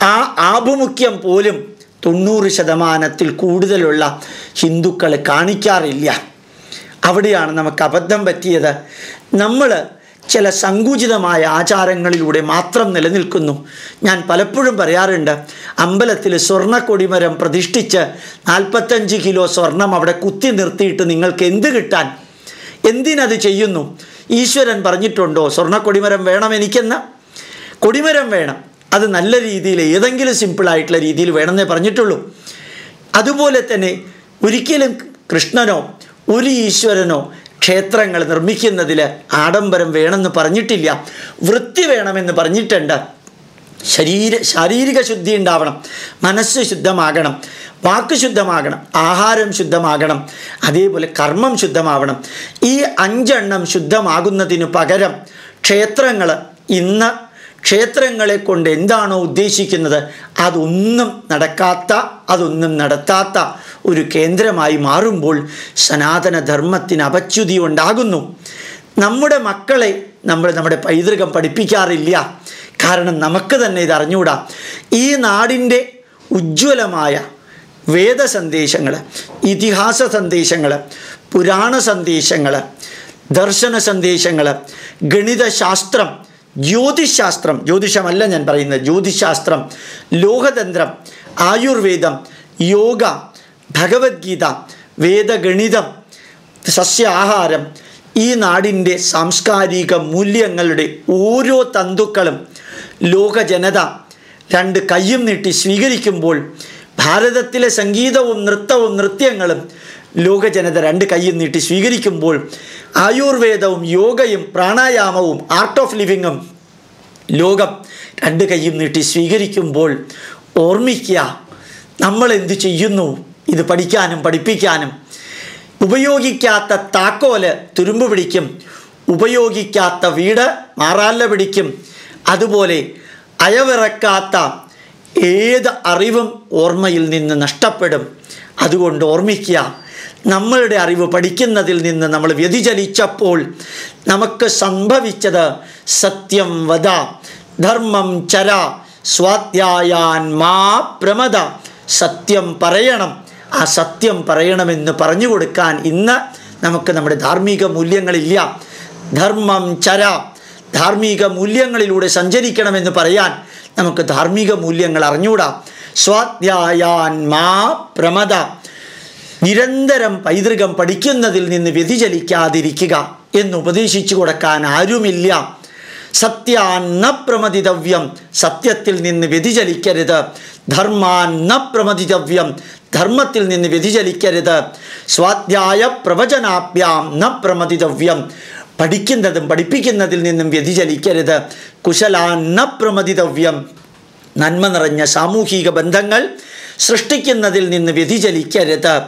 ആ ആഭിമുഖ്യം പോലും തൊണ്ണൂറ് ശതമാനത്തിൽ കൂടുതലുള്ള ഹിന്ദുക്കൾ കാണിക്കാറില്ല. അവിടെയാണ് നമുക്ക് അബദ്ധം പറ്റിയത്. നമ്മൾ ചില സങ്കുചിതമായ ആചാരങ്ങളിലൂടെ മാത്രം നിലനിൽക്കുന്നു. ഞാൻ പലപ്പോഴും പറയാറുണ്ട് അമ്പലത്തിൽ സ്വർണ കൊടിമരം പ്രതിഷ്ഠിച്ച് നാൽപ്പത്തഞ്ച് കിലോ സ്വർണം അവിടെ കുത്തി നിർത്തിയിട്ട് നിങ്ങൾക്ക് എന്ത് കിട്ടാൻ? എന്തിനത് ചെയ്യുന്നു? ഈശ്വരൻ പറഞ്ഞിട്ടുണ്ടോ സ്വർണ കൊടിമരം വേണം എനിക്കെന്ന്? കൊടിമരം വേണം. അത് നല്ല രീതിയിൽ ഏതെങ്കിലും സിമ്പിളായിട്ടുള്ള രീതിയിൽ വേണമെന്നേ പറഞ്ഞിട്ടുള്ളൂ. അതുപോലെ തന്നെ ഒരിക്കലും കൃഷ്ണനോ ഒരു ഈശ്വരനോ ക്ഷേത്രങ്ങൾ നിർമ്മിക്കുന്നതിൽ ആഡംബരം വേണമെന്ന് പറഞ്ഞിട്ടില്ല. വൃത്തി വേണമെന്ന് പറഞ്ഞിട്ടുണ്ട്. ശരീര ശാരീരിക ശുദ്ധി ഉണ്ടാവണം. മനസ്സ് ശുദ്ധമാകണം. വാക്ക് ശുദ്ധമാകണം. ആഹാരം ശുദ്ധമാകണം. അതേപോലെ കർമ്മം ശുദ്ധമാവണം. ഈ അഞ്ചെണ്ണം ശുദ്ധമാകുന്നതിന് പകരം ക്ഷേത്രങ്ങൾ ഇന്ന് ക്ഷേത്രങ്ങളെ കൊണ്ട് എന്താണോ ഉദ്ദേശിക്കുന്നത് അതൊന്നും നടക്കാത്ത അതൊന്നും നടത്താത്ത ഒരു കേന്ദ്രമായി മാറുമ്പോൾ സനാതനധർമ്മത്തിന് അപച്യുതി ഉണ്ടാകുന്നു. നമ്മുടെ മക്കളെ നമ്മൾ നമ്മുടെ പൈതൃകം പഠിപ്പിക്കാറില്ല. കാരണം നമുക്ക് തന്നെ ഇത് അറിഞ്ഞുകൂടാ. ഈ നാടിന്റെ ഉജ്ജ്വലമായ വേദ സന്ദേശങ്ങൾ ഇതിഹാസ സന്ദേശങ്ങൾ പുരാണ സന്ദേശങ്ങൾ ദർശന സന്ദേശങ്ങൾ ഗണിതശാസ്ത്രം ജ്യോതിശാസ്ത്രം ജ്യോതിഷമല്ല ഞാൻ പറയുന്നത് ജ്യോതിശാസ്ത്രം ലോകതന്ത്രം ആയുർവേദം യോഗ ഭഗവത്ഗീത വേദഗണിതം സസ്യാഹാരം ഈ നാടിന്റെ സാംസ്കാരിക മൂല്യങ്ങളുടെ ഓരോ തന്തുക്കളും ലോക ജനത രണ്ട് കയ്യും നീട്ടി സ്വീകരിക്കുമ്പോൾ ഭാരതത്തിലെ സംഗീതവും നൃത്തവും നൃത്യങ്ങളും ലോക ജനത രണ്ട് കൈയും നീട്ടി സ്വീകരിക്കുമ്പോൾ ആയുർവേദവും യോഗയും പ്രാണായാമവും ആർട്ട് ഓഫ് ലിവിങ്ങും ലോകം രണ്ട് കൈയും നീട്ടി സ്വീകരിക്കുമ്പോൾ ഓർമ്മിക്കുക നമ്മൾ എന്ത് ചെയ്യുന്നു? ഇത് പഠിക്കാനും പഠിപ്പിക്കാനും. ഉപയോഗിക്കാത്ത താക്കോൽ തുരുമ്പ് പിടിക്കും. ഉപയോഗിക്കാത്ത വീട് മാറാല്ല പിടിക്കും. അതുപോലെ അയവിറക്കാത്ത ഏത് അറിവും ഓർമ്മയിൽ നിന്ന് നഷ്ടപ്പെടും. അതുകൊണ്ട് ഓർമ്മിക്കുക നമ്മളുടെ അറിവ് പഠിക്കുന്നതിൽ നിന്ന് നമ്മൾ വ്യതിചലിച്ചപ്പോൾ നമുക്ക് സംഭവിച്ചത് സത്യം വധ ധർമ്മം ചര സ്വാധ്യായാൻ മാ പ്രമദ. സത്യം പറയണം. ആ സത്യം പറയണമെന്ന് പറഞ്ഞു കൊടുക്കാൻ ഇന്ന് നമുക്ക് നമ്മുടെ ധാർമ്മിക മൂല്യങ്ങളില്ല. ധർമ്മം ചര ധാർമ്മിക മൂല്യങ്ങളിലൂടെ സഞ്ചരിക്കണമെന്ന് പറയാൻ നമുക്ക് ധാർമ്മിക മൂല്യങ്ങൾ അറിഞ്ഞൂടാ സ്വാധ്യായാൻ മാ പ്രമദ. നിരന്തരം പൈതൃകം പഠിക്കുന്നതിൽ നിന്ന് വ്യതിചലിക്കാതിരിക്കുക എന്ന് ഉപദേശിച്ചു കൊടുക്കാൻ ആരുമില്ല. സത്യാന്ന പ്രമതിതവ്യം സത്യത്തിൽ നിന്ന് വ്യതിചലിക്കരുത്. ധർമാന്ന പ്രമതിതവ്യം ധർമ്മത്തിൽ നിന്ന് വ്യതിചലിക്കരുത്. സ്വാധ്യായ പ്രവചനാഭ്യാം ന പ്രമതിതവ്യം പഠിക്കുന്നതും പഠിപ്പിക്കുന്നതിൽ നിന്നും വ്യതിചലിക്കരുത്. കുശലാന്ന പ്രമതിതവ്യം നന്മ നിറഞ്ഞ സാമൂഹിക ബന്ധങ്ങൾ സൃഷ്ടിക്കുന്നതിൽ നിന്ന് വ്യതിചലിക്കരുത്.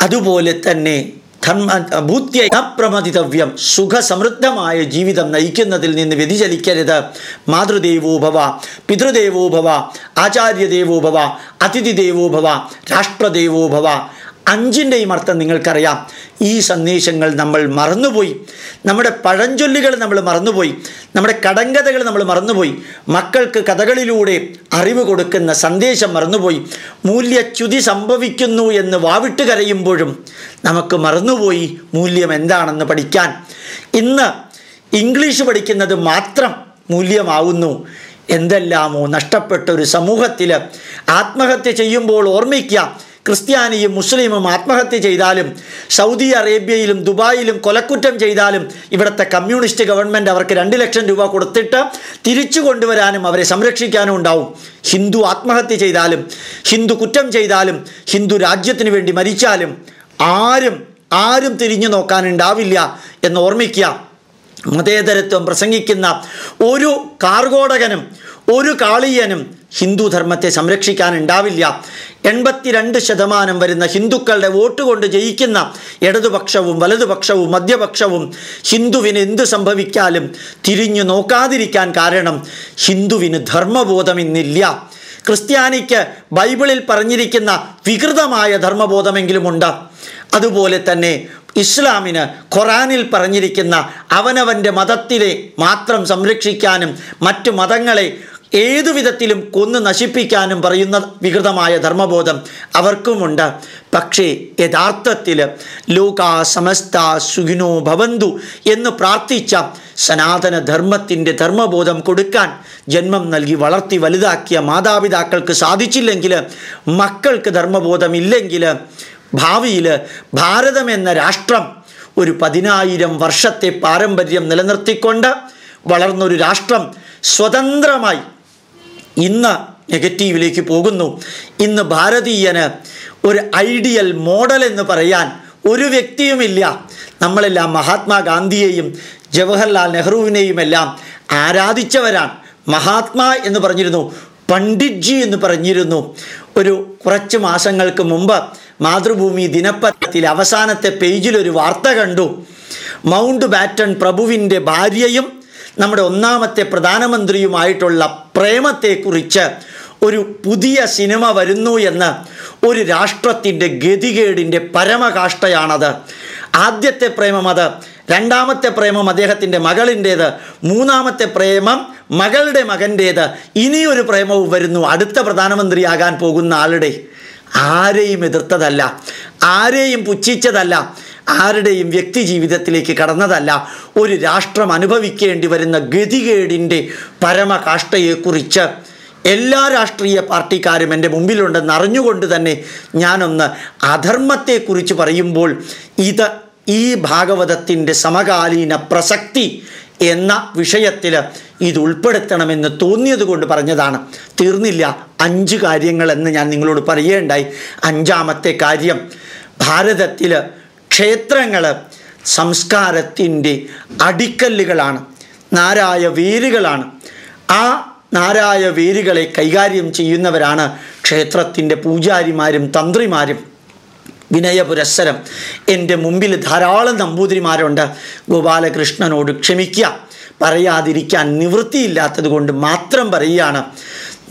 അതുപോലെ തന്നെ ധർമ്മ ഭൂത്യ അപ്രമതിതവ്യം സുഖസമൃദ്ധമായ ജീവിതം നയിക്കുന്നതിൽ നിന്ന് വ്യതിചലിക്കരുത്. മാതൃദേവോഭവ പിതൃദേവോഭവ ആചാര്യദേവോഭവ അതിഥിദേവോഭവ രാഷ്ട്രദേവോഭവ അഞ്ചിന്റെയും അർത്ഥം നിങ്ങൾക്കറിയാം. ഈ സന്ദേശങ്ങൾ നമ്മൾ മറന്നുപോയി. നമ്മുടെ പഴഞ്ചൊല്ലുകൾ നമ്മൾ മറന്നുപോയി. നമ്മുടെ കടങ്കഥകൾ നമ്മൾ മറന്നുപോയി. മക്കൾക്ക് കഥകളിലൂടെ അറിവ് കൊടുക്കുന്ന സന്ദേശം മറന്നുപോയി. മൂല്യച്യുതി സംഭവിക്കുന്നു എന്ന് വാവിട്ട് കരയുമ്പോഴും നമുക്ക് മറന്നുപോയി മൂല്യം എന്താണെന്ന് പഠിക്കാൻ. ഇന്ന് ഇംഗ്ലീഷ് പഠിക്കുന്നത് മാത്രം മൂല്യമാവുന്നു. എന്തെല്ലാമോ നഷ്ടപ്പെട്ട ഒരു സമൂഹത്തിൽ ആത്മഹത്യ ചെയ്യുമ്പോൾ ഓർമ്മിക്കുക. ക്രിസ്ത്യാനിയും മുസ്ലിമും ആത്മഹത്യ ചെയ്താലും സൗദി അറേബ്യയിലും ദുബായിലും കൊലക്കുറ്റം ചെയ്താലും ഇവിടുത്തെ കമ്മ്യൂണിസ്റ്റ് ഗവൺമെന്റ് അവർക്ക് രണ്ട് ലക്ഷം രൂപ കൊടുത്തിട്ട് തിരിച്ചു കൊണ്ടുവരാനും അവരെ സംരക്ഷിക്കാനും ഉണ്ടാവും. ഹിന്ദു ആത്മഹത്യ ചെയ്താലും ഹിന്ദു കുറ്റം ചെയ്താലും ഹിന്ദു രാജ്യത്തിന് വേണ്ടി മരിച്ചാലും ആരും ആരും തിരിഞ്ഞു നോക്കാനുണ്ടാവില്ല എന്ന് ഓർമ്മിക്കുക. മതേതരത്വം പ്രസംഗിക്കുന്ന ഒരു കാർഗോടകനും ഒരു കാളിയനും ഹിന്ദു ധർമ്മത്തെ സംരക്ഷിക്കാനുണ്ടാവില്ല എൺപത്തിരണ്ട് ശതമാനം വരുന്ന ഹിന്ദുക്കളുടെ വോട്ട് കൊണ്ട് ജയിക്കുന്ന ഇടതുപക്ഷവും വലതുപക്ഷവും മധ്യപക്ഷവും ഹിന്ദുവിന് എന്ത് സംഭവിക്കാലും തിരിഞ്ഞു നോക്കാതിരിക്കാൻ കാരണം ഹിന്ദുവിന് ധർമ്മബോധം ഇന്നില്ല ക്രിസ്ത്യാനിക്ക് ബൈബിളിൽ പറഞ്ഞിരിക്കുന്ന വികൃതമായ ധർമ്മബോധമെങ്കിലുമുണ്ട്. അതുപോലെ തന്നെ ഇസ്ലാമിന് ഖുറാനിൽ പറഞ്ഞിരിക്കുന്ന അവനവന്റെ മതത്തിലെ മാത്രം സംരക്ഷിക്കാനും മറ്റു മതങ്ങളെ ഏതു വിധത്തിലും കൊന്നു നശിപ്പിക്കാനും പറയുന്ന വികൃതമായ ധർമ്മബോധം അവർക്കുമുണ്ട്. പക്ഷേ യഥാർത്ഥത്തിൽ ലോക സമസ്ത സുഖിനോ ഭവന്തു എന്ന് പ്രാർത്ഥിച്ച സനാതന ധർമ്മത്തിന്റെ ധർമ്മബോധം കൊടുക്കാൻ ജന്മം നൽകി വളർത്തി വലുതാക്കിയ മാതാപിതാക്കൾക്ക് സാധിച്ചില്ലെങ്കിൽ മക്കൾക്ക് ധർമ്മബോധമില്ലെങ്കിൽ ഭാവിയിൽ ഭാരതം എന്ന രാഷ്ട്രം ഒരു പതിനായിരം വർഷത്തെ പാരമ്പര്യം നിലനിർത്തിക്കൊണ്ട് വളർന്നൊരു രാഷ്ട്രം സ്വതന്ത്രമായി ഇന്ന് നെഗറ്റീവിലേക്ക് പോകുന്നു. ഇന്ന് ഭാരതീയന് ഒരു ഐഡിയൽ മോഡൽ എന്ന് പറയാൻ ഒരു വ്യക്തിയുമില്ല. നമ്മളെല്ലാം മഹാത്മാഗാന്ധിയെയും ജവഹർലാൽ നെഹ്റുവിനെയും എല്ലാം ആരാധിച്ചവരാണ്. മഹാത്മാ എന്ന് പറഞ്ഞിരുന്നു പണ്ഡിറ്റ്ജി എന്ന് പറഞ്ഞിരുന്നു. ഒരു കുറച്ച് മാസങ്ങൾക്ക് മുമ്പ് മാതൃഭൂമി ദിനപത്രത്തിൽ അവസാനത്തെ പേജിലൊരു വാർത്ത കണ്ടു. മൗണ്ട് ബാറ്റൺ പ്രഭുവിന്റെ ഭാര്യയും നമ്മുടെ ഒന്നാമത്തെ പ്രധാനമന്ത്രിയുമായിട്ടുള്ള പ്രേമത്തെക്കുറിച്ച് ഒരു പുതിയ സിനിമ വരുന്നു എന്ന് ഒരു രാഷ്ട്രത്തിന്റെ ഗതികേടിന്റെ പരമകാഷ്ടയാണത് ആദ്യത്തെ പ്രേമം അത് രണ്ടാമത്തെ പ്രേമം അദ്ദേഹത്തിന്റെ മകളിന്റേത് മൂന്നാമത്തെ പ്രേമം മകളുടെ മകന്റേത്. ഇനിയൊരു പ്രേമവും വരുന്നു അടുത്ത പ്രധാനമന്ത്രിയാകാൻ പോകുന്ന ആളുടെ. ആരെയും എതിർത്തതല്ല ആരെയും പുച്ഛിച്ചതല്ല. ആരുടെയും വ്യക്തി ജീവിതത്തിലേക്ക് കടന്നതല്ല ഒരു രാഷ്ട്രം അനുഭവിക്കേണ്ടി വരുന്ന ഗതികേടിന്റെ പരമകാഷ്ടയെക്കുറിച്ച് എല്ലാ രാഷ്ട്രീയ പാർട്ടിക്കാരും എന്റെ മുമ്പിലുണ്ടെന്ന് അറിഞ്ഞുകൊണ്ട് തന്നെ ഞാനൊന്ന് അധർമ്മത്തെക്കുറിച്ച് പറയുമ്പോൾ ഇത് ഈ ഭാഗവതത്തിന്റെ സമകാലീന പ്രസക്തി എന്ന വിഷയത്തിൽ ഇത് ഉൾപ്പെടുത്തണമെന്ന് തോന്നിയത് കൊണ്ട് പറഞ്ഞതാണ്. തീർന്നില്ല അഞ്ച് കാര്യങ്ങളെന്ന് ഞാൻ നിങ്ങളോട് പറയേണ്ടായി. അഞ്ചാമത്തെ കാര്യം ഭാരതത്തിൽ ക്ഷേത്രങ്ങൾ സംസ്കാരത്തിന്റെ അടിക്കല്ലുകളാണ് നാരായ വേരുകളാണ്. ആ നാരായ വേരുകളെ കൈകാര്യം ചെയ്യുന്നവരാണ് ക്ഷേത്രത്തിന്റെ പൂജാരിമാരും തന്ത്രിമാരും. വിനയപുരസ്സരം എന്റെ മുമ്പിൽ ധാരാളം നമ്പൂതിരിമാരുണ്ട്. ഗോപാലകൃഷ്ണനോട് ക്ഷമിക്കുക. പറയാതിരിക്കാൻ നിവൃത്തിയില്ലാത്തത് കൊണ്ട് മാത്രം പറയുകയാണ്.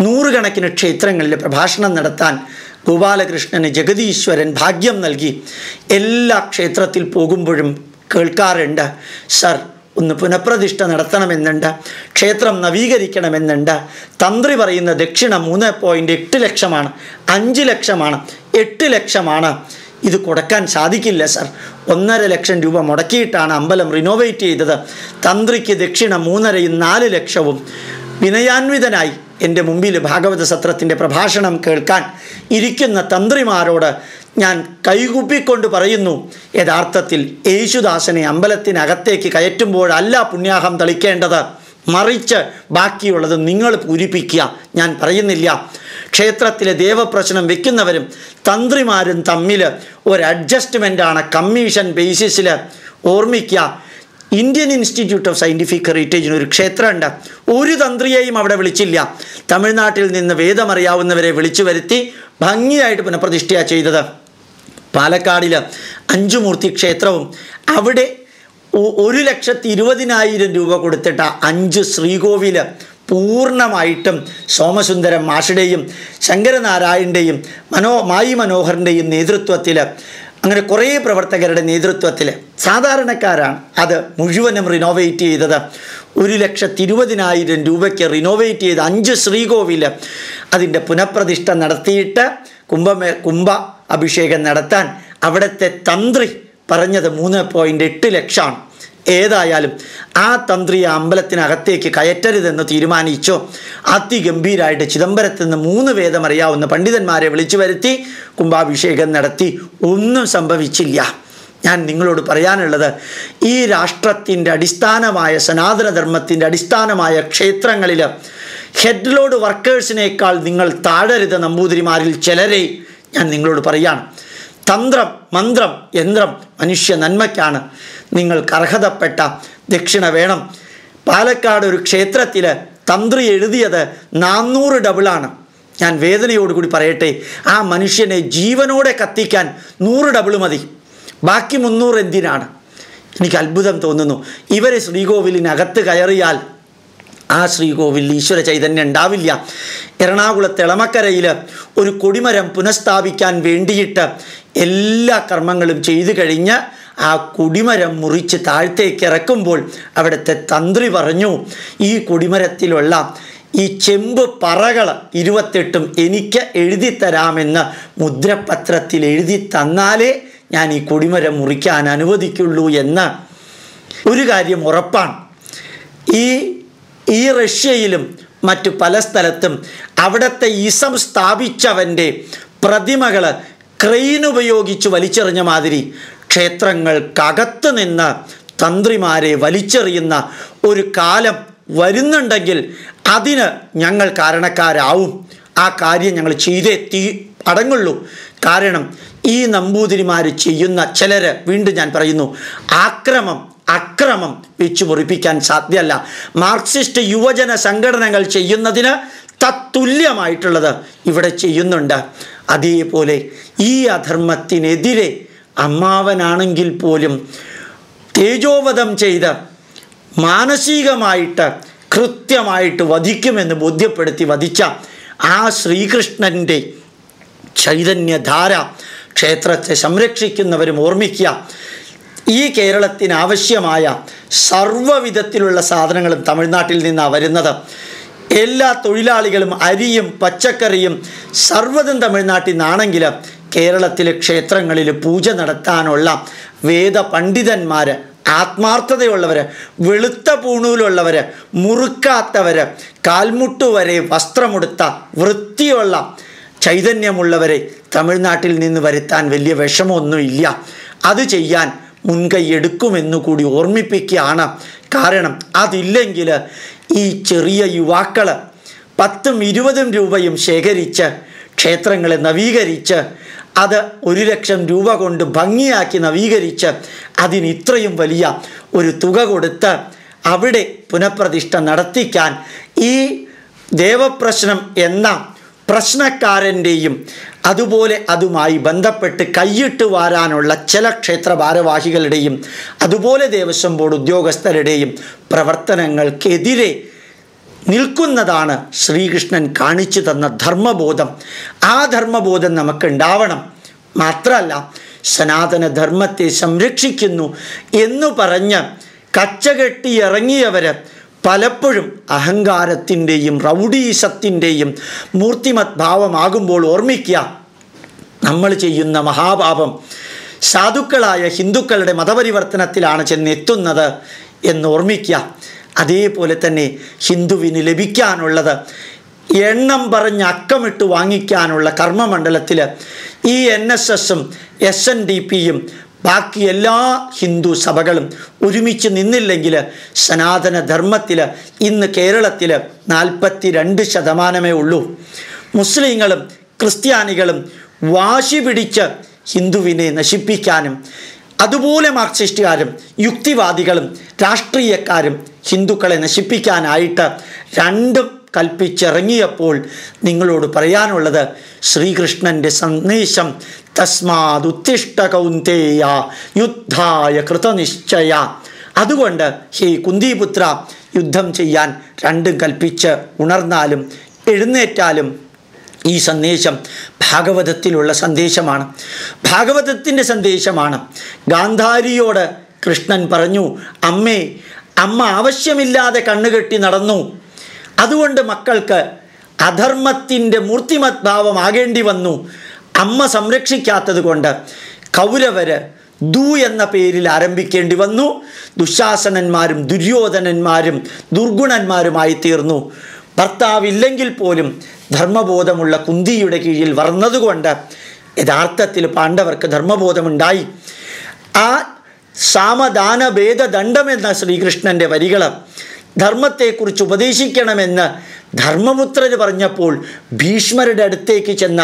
നൂറുകണക്കിന് ക്ഷേത്രങ്ങളിൽ പ്രഭാഷണം നടത്താൻ ഗോപാലകൃഷ്ണന് ജഗതീശ്വരൻ ഭാഗ്യം നൽകി എല്ലാ ക്ഷേത്രത്തിൽ പോകുമ്പോഴും കേൾക്കാറുണ്ട്. സർ ഒന്ന് പുനഃപ്രതിഷ്ഠ നടത്തണമെന്നുണ്ട്. ക്ഷേത്രം നവീകരിക്കണമെന്നുണ്ട്. തന്ത്രി പറയുന്ന ദക്ഷിണ മൂന്ന് പോയിന്റ് എട്ട് ലക്ഷമാണ് അഞ്ച് ലക്ഷമാണ് എട്ട് ലക്ഷമാണ്. ഇത് കൊടുക്കാൻ സാധിക്കില്ല സർ. ഒന്നര ലക്ഷം രൂപ മുടക്കിയിട്ടാണ് അമ്പലം റിനോവേറ്റ് ചെയ്തത്. തന്ത്രിക്ക് ദക്ഷിണ മൂന്നരയും നാല് ലക്ഷവും. വിനയാന്വിതനായി എന്റെ മുമ്പിൽ ഭാഗവത സത്രത്തിന്റെ പ്രഭാഷണം കേൾക്കാൻ ഇരിക്കുന്ന തന്ത്രിമാരോട് ഞാൻ കൈകുപ്പിക്കൊണ്ട് പറയുന്നു യഥാർത്ഥത്തിൽ യേശുദാസനെ അമ്പലത്തിനകത്തേക്ക് കയറ്റുമ്പോഴല്ല പുണ്യാഹം തളിക്കേണ്ടത്. മറിച്ച് ബാക്കിയുള്ളത് നിങ്ങൾ പൂരിപ്പിക്കുക. ഞാൻ പറയുന്നില്ല. ക്ഷേത്രത്തിലെ ദേവപ്രശ്നം വെക്കുന്നവരും തന്ത്രിമാരും തമ്മിൽ ഒരു അഡ്ജസ്റ്റ്മെന്റാണ് കമ്മീഷൻ ബേസിസിൽ ഓർമ്മിക്കുക. ഇന്ത്യൻ ഇൻസ്റ്റിറ്റ്യൂട്ട് ഓഫ് സയന്റിഫിക് ഹെറിറ്റേജിന് ഒരു ക്ഷേത്രമുണ്ട്. ഒരു തന്ത്രിയെയും അവിടെ വിളിച്ചില്ല. തമിഴ്നാട്ടിൽ നിന്ന് വേദമറിയാവുന്നവരെ വിളിച്ചു വരുത്തി ഭംഗിയായിട്ട് പുനഃപ്രതിഷ്ഠയാണ് ചെയ്തത്. പാലക്കാടിൽ അഞ്ചുമൂർത്തി ക്ഷേത്രവും അവിടെ ഒരു ലക്ഷത്തി ഇരുപതിനായിരം രൂപ കൊടുത്തിട്ട അഞ്ച് ശ്രീകോവിൽ പൂർണമായിട്ടും സോമസുന്ദരം മാഷുടെയും ശങ്കരനാരായണന്റെയും മനോ മായി മനോഹറിന്റെയും നേതൃത്വത്തിൽ അങ്ങനെ കുറേ പ്രവർത്തകരുടെ നേതൃത്വത്തിൽ സാധാരണക്കാരാണ് അത് മുഴുവനും റിനോവേറ്റ് ചെയ്തത്. ഒരു ലക്ഷത്തി ഇരുപതിനായിരം രൂപയ്ക്ക് റിനോവേറ്റ് ചെയ്ത അഞ്ച് ശ്രീകോവിൽ അതിന്റെ പുനഃപ്രതിഷ്ഠ നടത്തിയിട്ട് കുംഭമേ കുംഭ അഭിഷേകം നടത്താൻ അവിടുത്തെ തന്ത്രി പറഞ്ഞത് മൂന്ന് പോയിന്റ് എട്ട് ലക്ഷമാണ്. ഏതായാലും ആ തന്ത്രി ആ അമ്പലത്തിനകത്തേക്ക് കയറ്റരുതെന്ന് തീരുമാനിച്ചു. അതിഗംഭീരായിട്ട് ചിദംബരത്ത് നിന്ന് മൂന്ന് വേദമറിയാവുന്ന പണ്ഡിതന്മാരെ വിളിച്ചു വരുത്തി കുംഭാഭിഷേകം നടത്തി. ഒന്നും സംഭവിച്ചില്ല. ഞാൻ നിങ്ങളോട് പറയാനുള്ളത് ഈ രാഷ്ട്രത്തിന്റെ അടിസ്ഥാനമായ സനാതനധർമ്മത്തിന്റെ അടിസ്ഥാനമായ ക്ഷേത്രങ്ങളിൽ ഹെഡ്ലോഡ് വർക്കേഴ്സിനേക്കാൾ നിങ്ങൾ താഴരുത് നമ്പൂതിരിമാരിൽ ചിലരെ ഞാൻ നിങ്ങളോട് പറയാണ് തന്ത്രം മന്ത്രം യന്ത്രം മനുഷ്യ നന്മയ്ക്കാണ്. നിങ്ങൾക്ക് അർഹതപ്പെട്ട ദക്ഷിണ വേണം. പാലക്കാട് ഒരു ക്ഷേത്രത്തിൽ തന്ത്രി എഴുതിയത് നാന്നൂറ് ഡബിളാണ് ഞാൻ വേദനയോടുകൂടി പറയട്ടെ ആ മനുഷ്യനെ ജീവനോടെ കത്തിക്കാൻ നൂറ് ഡബിൾ മതി. ബാക്കി മുന്നൂറ് എന്തിനാണ്? എനിക്ക് അത്ഭുതം തോന്നുന്നു. ഇവർ ശ്രീകോവിലിനകത്ത് കയറിയാൽ ആ ശ്രീകോവിൽ ഈശ്വര ചൈതന്യം ഉണ്ടാവില്ല. എറണാകുളത്ത് എളമക്കരയിൽ ഒരു കൊടിമരം പുനഃസ്ഥാപിക്കാൻ വേണ്ടിയിട്ട് എല്ലാ കർമ്മങ്ങളും ചെയ്തു കഴിഞ്ഞ് ആ കൊടിമരം മുറിച്ച് താഴത്തേക്ക് ഇറക്കുമ്പോൾ അവിടുത്തെ തന്ത്രി പറഞ്ഞു ഈ കൊടിമരത്തിലുള്ള ഈ ചെമ്പ് പറകൾ ഇരുപത്തെട്ടും എനിക്ക് എഴുതി തരാമെന്ന് മുദ്രപത്രത്തിൽ എഴുതി തന്നാലേ ഞാൻ ഈ കൊടിമരം മുറിക്കാൻ അനുവദിക്കുള്ളൂ എന്ന്. ഒരു കാര്യം ഉറപ്പാണ്. ഈ ഈ റഷ്യയിലും മറ്റു പല സ്ഥലത്തും അവിടുത്തെ ഈസം സ്ഥാപിച്ചവന്റെ പ്രതിമകൾ ക്രെയിൻ ഉപയോഗിച്ച് വലിച്ചെറിഞ്ഞ മാതിരി ക്ഷേത്രങ്ങൾക്കകത്ത് നിന്ന് തന്ത്രിമാരെ വലിച്ചെറിയുന്ന ഒരു കാലം വരുന്നുണ്ടെങ്കിൽ അതിന് ഞങ്ങൾ കാരണക്കാരാവും. ആ കാര്യം ഞങ്ങൾ ചെയ്തേ തീ അടങ്ങുള്ളൂ. കാരണം ഈ നമ്പൂതിരിമാർ ചെയ്യുന്ന ചിലർ വീണ്ടും ഞാൻ പറയുന്നു ആക്രമം അക്രമം വെച്ചു മുറിപ്പിക്കാൻ സാധ്യമല്ല മാർക്സിസ്റ്റ് യുവജന സംഘടനകൾ ചെയ്യുന്നതിന് തത്തുല്യമായിട്ടുള്ളത് ഇവിടെ ചെയ്യുന്നുണ്ട്. അതേപോലെ ഈ അധർമ്മത്തിനെതിരെ അമ്മാവനാണെങ്കിൽ പോലും തേജോവധം ചെയ്ത് മാനസികമായിട്ട് കൃത്യമായിട്ട് വധിക്കുമെന്ന് ബോധ്യപ്പെടുത്തി വധിച്ച ആ ശ്രീകൃഷ്ണന്റെ ചൈതന്യധാര ക്ഷേത്രത്തെ സംരക്ഷിക്കുന്നവരും ഓർമ്മിക്കുക. ഈ കേരളത്തിന് ആവശ്യമായ സർവവിധത്തിലുള്ള സാധനങ്ങളും തമിഴ്നാട്ടിൽ നിന്നാണ് വരുന്നത്. എല്ലാ തൊഴിലാളികളും അരിയും പച്ചക്കറിയും സർവതും തമിഴ്നാട്ടിൽ നിന്നാണെങ്കിൽ കേരളത്തിലെ ക്ഷേത്രങ്ങളിൽ പൂജ നടത്താനുള്ള വേദ പണ്ഡിതന്മാർ ആത്മാർത്ഥതയുള്ളവർ വെളുത്ത പൂണൂലുള്ളവർ മുറുക്കാത്തവർ കാൽമുട്ട് വരെ വസ്ത്രമുടുത്ത വൃത്തിയുള്ള ചൈതന്യമുള്ളവരെ തമിഴ്നാട്ടിൽ നിന്ന് വരുത്താൻ വലിയ വിഷമമൊന്നുമില്ല. അത് ചെയ്യാൻ മുൻകൈ എടുക്കുമെന്നു കൂടി ഓർമ്മിപ്പിക്കുകയാണ് കാരണം അതില്ലെങ്കിൽ ഈ ചെറിയ യുവാക്കൾ പത്തും ഇരുപതും രൂപയും ശേഖരിച്ച് ക്ഷേത്രങ്ങളെ നവീകരിച്ച് അത് ഒരു ലക്ഷം രൂപ കൊണ്ട് ഭംഗിയാക്കി നവീകരിച്ച് അതിന് ഇത്രയും വലിയ ഒരു തുക കൊടുത്ത് അവിടെ പുനഃപ്രതിഷ്ഠ നടത്തിക്കാൻ ഈ ദേവപ്രശ്നം എന്ന പ്രശ്നക്കാരന്റെയും അതുപോലെ അതുമായി ബന്ധപ്പെട്ട് കൈയിട്ട് വാരാനുള്ള ചില ക്ഷേത്ര ഭാരവാഹികളുടെയും അതുപോലെ ദേവസ്വം ബോർഡ് ഉദ്യോഗസ്ഥരുടെയും പ്രവർത്തനങ്ങൾക്കെതിരെ നിൽക്കുന്നതാണ് ശ്രീകൃഷ്ണൻ കാണിച്ചു തന്ന ധർമ്മബോധം. ആ ധർമ്മബോധം നമുക്ക് ഉണ്ടാവണം മാത്രമല്ല സനാതനധർമ്മത്തെ സംരക്ഷിക്കുന്നു എന്നു പറഞ്ഞ് കച്ചകെട്ടി ഇറങ്ങിയവർ പലപ്പോഴും അഹങ്കാരത്തിന്റെയും റൗഡീസത്തിന്റെയും മൂർത്തിമത് ഭാവമാകുമ്പോൾ ഓർമ്മിക്കുക നമ്മൾ ചെയ്യുന്ന മഹാഭാവം സാധുക്കളായ ഹിന്ദുക്കളുടെ മതപരിവർത്തനത്തിലാണ് ചെന്നെത്തുന്നത് എന്ന് ഓർമ്മിക്കുക. അതേപോലെ തന്നെ ഹിന്ദുവിന് ലഭിക്കാനുള്ളത് എണ്ണം പറഞ്ഞ് അക്കമിട്ട് വാങ്ങിക്കാനുള്ള കർമ്മമണ്ഡലത്തിൽ ഈ എൻ എസ് എസും എസ് എൻ ഡി പിയും ബാക്കി എല്ലാ ഹിന്ദു സഭകളും ഒരുമിച്ച് നിന്നില്ലെങ്കിൽ സനാതന ധർമ്മത്തിൽ ഇന്ന് കേരളത്തിൽ നാൽപ്പത്തി രണ്ട് ശതമാനമേ ഉള്ളൂ. മുസ്ലിങ്ങളും ക്രിസ്ത്യാനികളും വാശി പിടിച്ച് ഹിന്ദുവിനെ നശിപ്പിക്കാനും അതുപോലെ മാർക്സിസ്റ്റുകാരും യുക്തിവാദികളും രാഷ്ട്രീയക്കാരും ഹിന്ദുക്കളെ നശിപ്പിക്കാനായിട്ട് രണ്ടും കൽപ്പിച്ചിറങ്ങിയപ്പോൾ നിങ്ങളോട് പറയാനുള്ളത് ശ്രീകൃഷ്ണന്റെ സന്ദേശം തസ്മാത് ഉത്തിഷ്ട കൗന്തേയ യുദ്ധായ കൃതനിശ്ചയ. അതുകൊണ്ട് ഹേ കുന്തിപുത്ര യുദ്ധം ചെയ്യാൻ രണ്ടും കൽപ്പിച്ച് ഉണർന്നാലും എഴുന്നേറ്റാലും ഈ സന്ദേശം ഭാഗവതത്തിലുള്ള സന്ദേശമാണ്. ഭാഗവതത്തിന്റെ സന്ദേശമാണ്. ഗാന്ധാരിയോട് കൃഷ്ണൻ പറഞ്ഞു അമ്മേ അമ്മ ആവശ്യമില്ലാതെ കണ്ണുകെട്ടി നടന്നു. അതുകൊണ്ട് മക്കൾക്ക് അധർമ്മത്തിന്റെ മൂർത്തിമത് ഭാവമാകേണ്ടി വന്നു. അമ്മ സംരക്ഷിക്കാത്തത് കൊണ്ട് കൗരവര് ദു എന്ന പേരിൽ ആരംഭിക്കേണ്ടി വന്നു. ദുശാസനന്മാരും ദുര്യോധനന്മാരും ദുർഗുണന്മാരുമായി തീർന്നു ഭർത്താവില്ലെങ്കിൽ പോലും ധർമ്മബോധമുള്ള കുന്തിയുടെ കീഴിൽ വർന്നതുകൊണ്ട് യഥാർത്ഥത്തിൽ പാണ്ഡവർക്ക് ധർമ്മബോധമുണ്ടായി. ആ സാമദാന ഭേദദണ്ഡമെന്ന ശ്രീകൃഷ്ണന്റെ വരികൾ ധർമ്മത്തെക്കുറിച്ച് ഉപദേശിക്കണമെന്ന് ധർമ്മപുത്രന് പറഞ്ഞപ്പോൾ ഭീഷ്മരുടെ അടുത്തേക്ക് ചെന്ന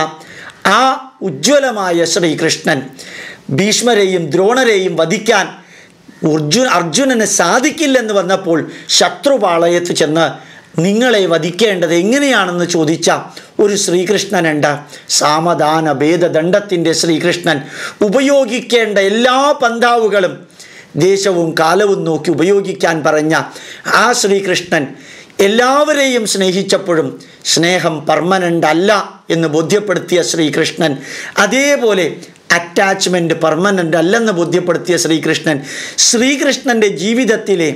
ആ ഉജ്ജ്വലമായ ശ്രീകൃഷ്ണൻ ഭീഷ്മരെയും ദ്രോണരെയും വധിക്കാൻ അർജുൻ അർജുനന് സാധിക്കില്ലെന്ന് വന്നപ്പോൾ ശത്രുപാളയത്ത് ചെന്ന് നിങ്ങളെ വധിക്കേണ്ടത് എങ്ങനെയാണെന്ന് ചോദിച്ച ഒരു ശ്രീകൃഷ്ണനുണ്ട് സാമദാന ഭേദദണ്ഡത്തിന്റെ ശ്രീകൃഷ്ണൻ ഉപയോഗിക്കേണ്ട എല്ലാ പന്താവുകളും ദേശവും കാലവും നോക്കി ഉപയോഗിക്കാൻ പറഞ്ഞ ആ ശ്രീകൃഷ്ണൻ എല്ലാവരെയും സ്നേഹിച്ചപ്പോഴും സ്നേഹം പെർമനന്റ് അല്ല എന്ന് ബോധ്യപ്പെടുത്തിയ ശ്രീകൃഷ്ണൻ അതേപോലെ അറ്റാച്ച്മെന്റ് പെർമനന്റ് അല്ലെന്ന് ബോധ്യപ്പെടുത്തിയ ശ്രീകൃഷ്ണൻ ശ്രീകൃഷ്ണന്റെ ജീവിതത്തിലെ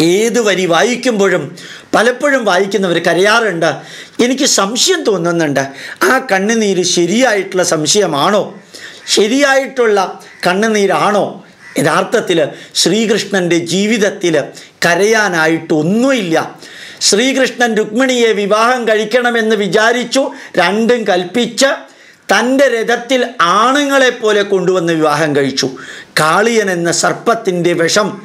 ഏത് വരി വായിക്കുമ്പോഴും പലപ്പോഴും വായിക്കുന്നവർ കരയാറുണ്ട്. എനിക്ക് സംശയം തോന്നുന്നുണ്ട്. ആ കണ്ണുനീര് ശരിയായിട്ടുള്ള സംശയമാണോ? ശരിയായിട്ടുള്ള കണ്ണുനീരാണോ? യഥാർത്ഥത്തിൽ ശ്രീകൃഷ്ണന്റെ ജീവിതത്തിൽ കരയാനായിട്ടൊന്നുമില്ല. ശ്രീകൃഷ്ണൻ രുക്മിണിയെ വിവാഹം കഴിക്കണമെന്ന് വിചാരിച്ചു രണ്ടും കൽപ്പിച്ച് തന്റെ രഥത്തിൽ ആണുങ്ങളെപ്പോലെ കൊണ്ടുവന്ന് വിവാഹം കഴിച്ചു. കാളിയൻ എന്ന സർപ്പത്തിന്റെ വിഷം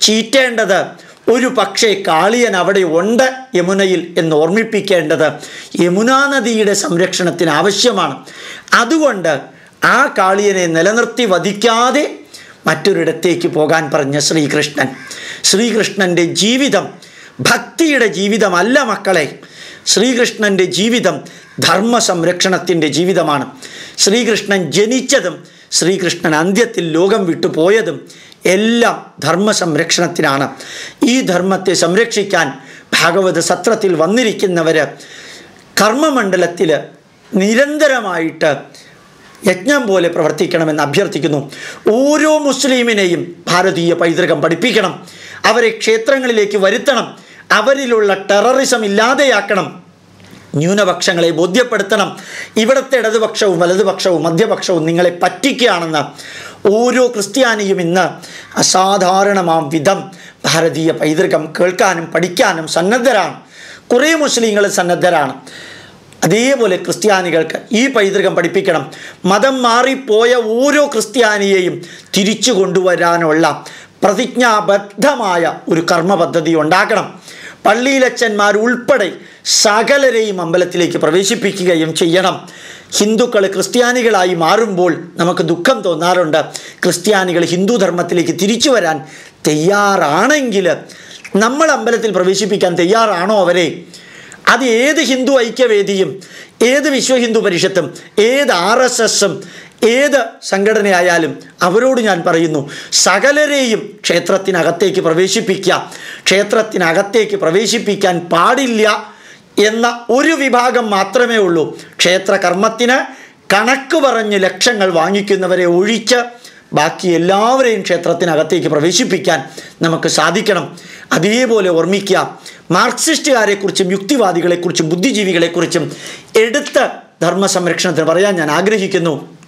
ചീറ്റേണ്ടത് ഒരു പക്ഷേ കാളിയൻ അവിടെ ഉണ്ട് യമുനയിൽ എന്ന് ഓർമ്മിപ്പിക്കേണ്ടത് യമുനാ നദിയുടെ സംരക്ഷണത്തിന് ആവശ്യമാണ്. അതുകൊണ്ട് ആ കാളിയനെ നിലനിർത്തി വധിക്കാതെ മറ്റൊരിടത്തേക്ക് പോകാൻ പറഞ്ഞ ശ്രീകൃഷ്ണൻ. ശ്രീകൃഷ്ണന്റെ ജീവിതം ഭക്തിയുടെ ജീവിതമല്ല മക്കളെ. ശ്രീകൃഷ്ണന്റെ ജീവിതം ധർമ്മ സംരക്ഷണത്തിന്റെ ജീവിതമാണ്. ശ്രീകൃഷ്ണൻ ജനിച്ചതും ശ്രീകൃഷ്ണൻ അന്ത്യത്തിൽ ലോകം വിട്ടു പോയതും എല്ലാം ധർമ്മ സംരക്ഷണത്തിനാണ് ഈ ധർമ്മത്തെ സംരക്ഷിക്കാൻ ഭാഗവത സത്രത്തിൽ വന്നിരിക്കുന്നവർ കർമ്മമണ്ഡലത്തിൽ നിരന്തരമായിട്ട് യജ്ഞം പോലെ പ്രവർത്തിക്കണമെന്ന് അഭ്യർത്ഥിക്കുന്നു. ഓരോ മുസ്ലിമിനെയും ഭാരതീയ പൈതൃകം പഠിപ്പിക്കണം. അവരെ ക്ഷേത്രങ്ങളിലേക്ക് വരുത്തണം. അവരിലുള്ള ടെററിസം ഇല്ലാതെയാക്കണം. ന്യൂനപക്ഷങ്ങളെ ബോധ്യപ്പെടുത്തണം. ഇവിടുത്തെ ഇടതുപക്ഷവും വലതുപക്ഷവും മധ്യപക്ഷവും നിങ്ങളെ പറ്റിക്കുകയാണെന്ന് ഓരോ ക്രിസ്ത്യാനിയും ഇന്ന് അസാധാരണമാം വിധം ഭാരതീയ പൈതൃകം കേൾക്കാനും പഠിക്കാനും സന്നദ്ധരാണ്. കുറേ മുസ്ലിങ്ങൾ സന്നദ്ധരാണ്. അതേപോലെ ക്രിസ്ത്യാനികൾക്ക് ഈ പൈതൃകം പഠിപ്പിക്കണം. മതം മാറിപ്പോയ ഓരോ ക്രിസ്ത്യാനിയെയും തിരിച്ചു കൊണ്ടുവരാനുള്ള പ്രതിജ്ഞാബദ്ധമായ ഒരു കർമ്മ പദ്ധതി ഉണ്ടാക്കണം. പള്ളിയിലച്ചന്മാർ ഉൾപ്പെടെ സകലരെയും അമ്പലത്തിലേക്ക് പ്രവേശിപ്പിക്കുകയും ചെയ്യണം. ഹിന്ദുക്കൾ ക്രിസ്ത്യാനികളായി മാറുമ്പോൾ നമുക്ക് ദുഃഖം തോന്നാറുണ്ട്. ക്രിസ്ത്യാനികൾ ഹിന്ദു ധർമ്മത്തിലേക്ക് തിരിച്ചു വരാൻ തയ്യാറാണെങ്കിൽ നമ്മൾ അമ്പലത്തിൽ പ്രവേശിപ്പിക്കാൻ തയ്യാറാണോ അവരെ? അത് ഏത് ഹിന്ദു ഐക്യവേദിയും ഏത് വിശ്വ ഹിന്ദു പരിഷത്തും ഏത് ആർ എസ് എസും ഏത് സംഘടനയായാലും അവരോട് ഞാൻ പറയുന്നു സകലരെയും ക്ഷേത്രത്തിനകത്തേക്ക് പ്രവേശിപ്പിക്കുക. ക്ഷേത്രത്തിനകത്തേക്ക് പ്രവേശിപ്പിക്കാൻ പാടില്ല. എന്ന ഒരു വിഭാഗം മാത്രമേ ഉള്ളൂ. ക്ഷേത്ര കർമ്മത്തിന് കണക്ക് പറഞ്ഞ് ലക്ഷങ്ങൾ വാങ്ങിക്കുന്നവരെ ഒഴിച്ച് ബാക്കി എല്ലാവരെയും ക്ഷേത്രത്തിനകത്തേക്ക് പ്രവേശിപ്പിക്കാൻ നമുക്ക് സാധിക്കണം. അതേപോലെ ഓർമ്മിക്കുക മാർക്സിസ്റ്റുകാരെക്കുറിച്ചും യുക്തിവാദികളെക്കുറിച്ചും ബുദ്ധിജീവികളെക്കുറിച്ചും എടുത്ത് ധർമ്മ സംരക്ഷണത്തിന് പറയാൻ ഞാൻ ആഗ്രഹിക്കുന്നു.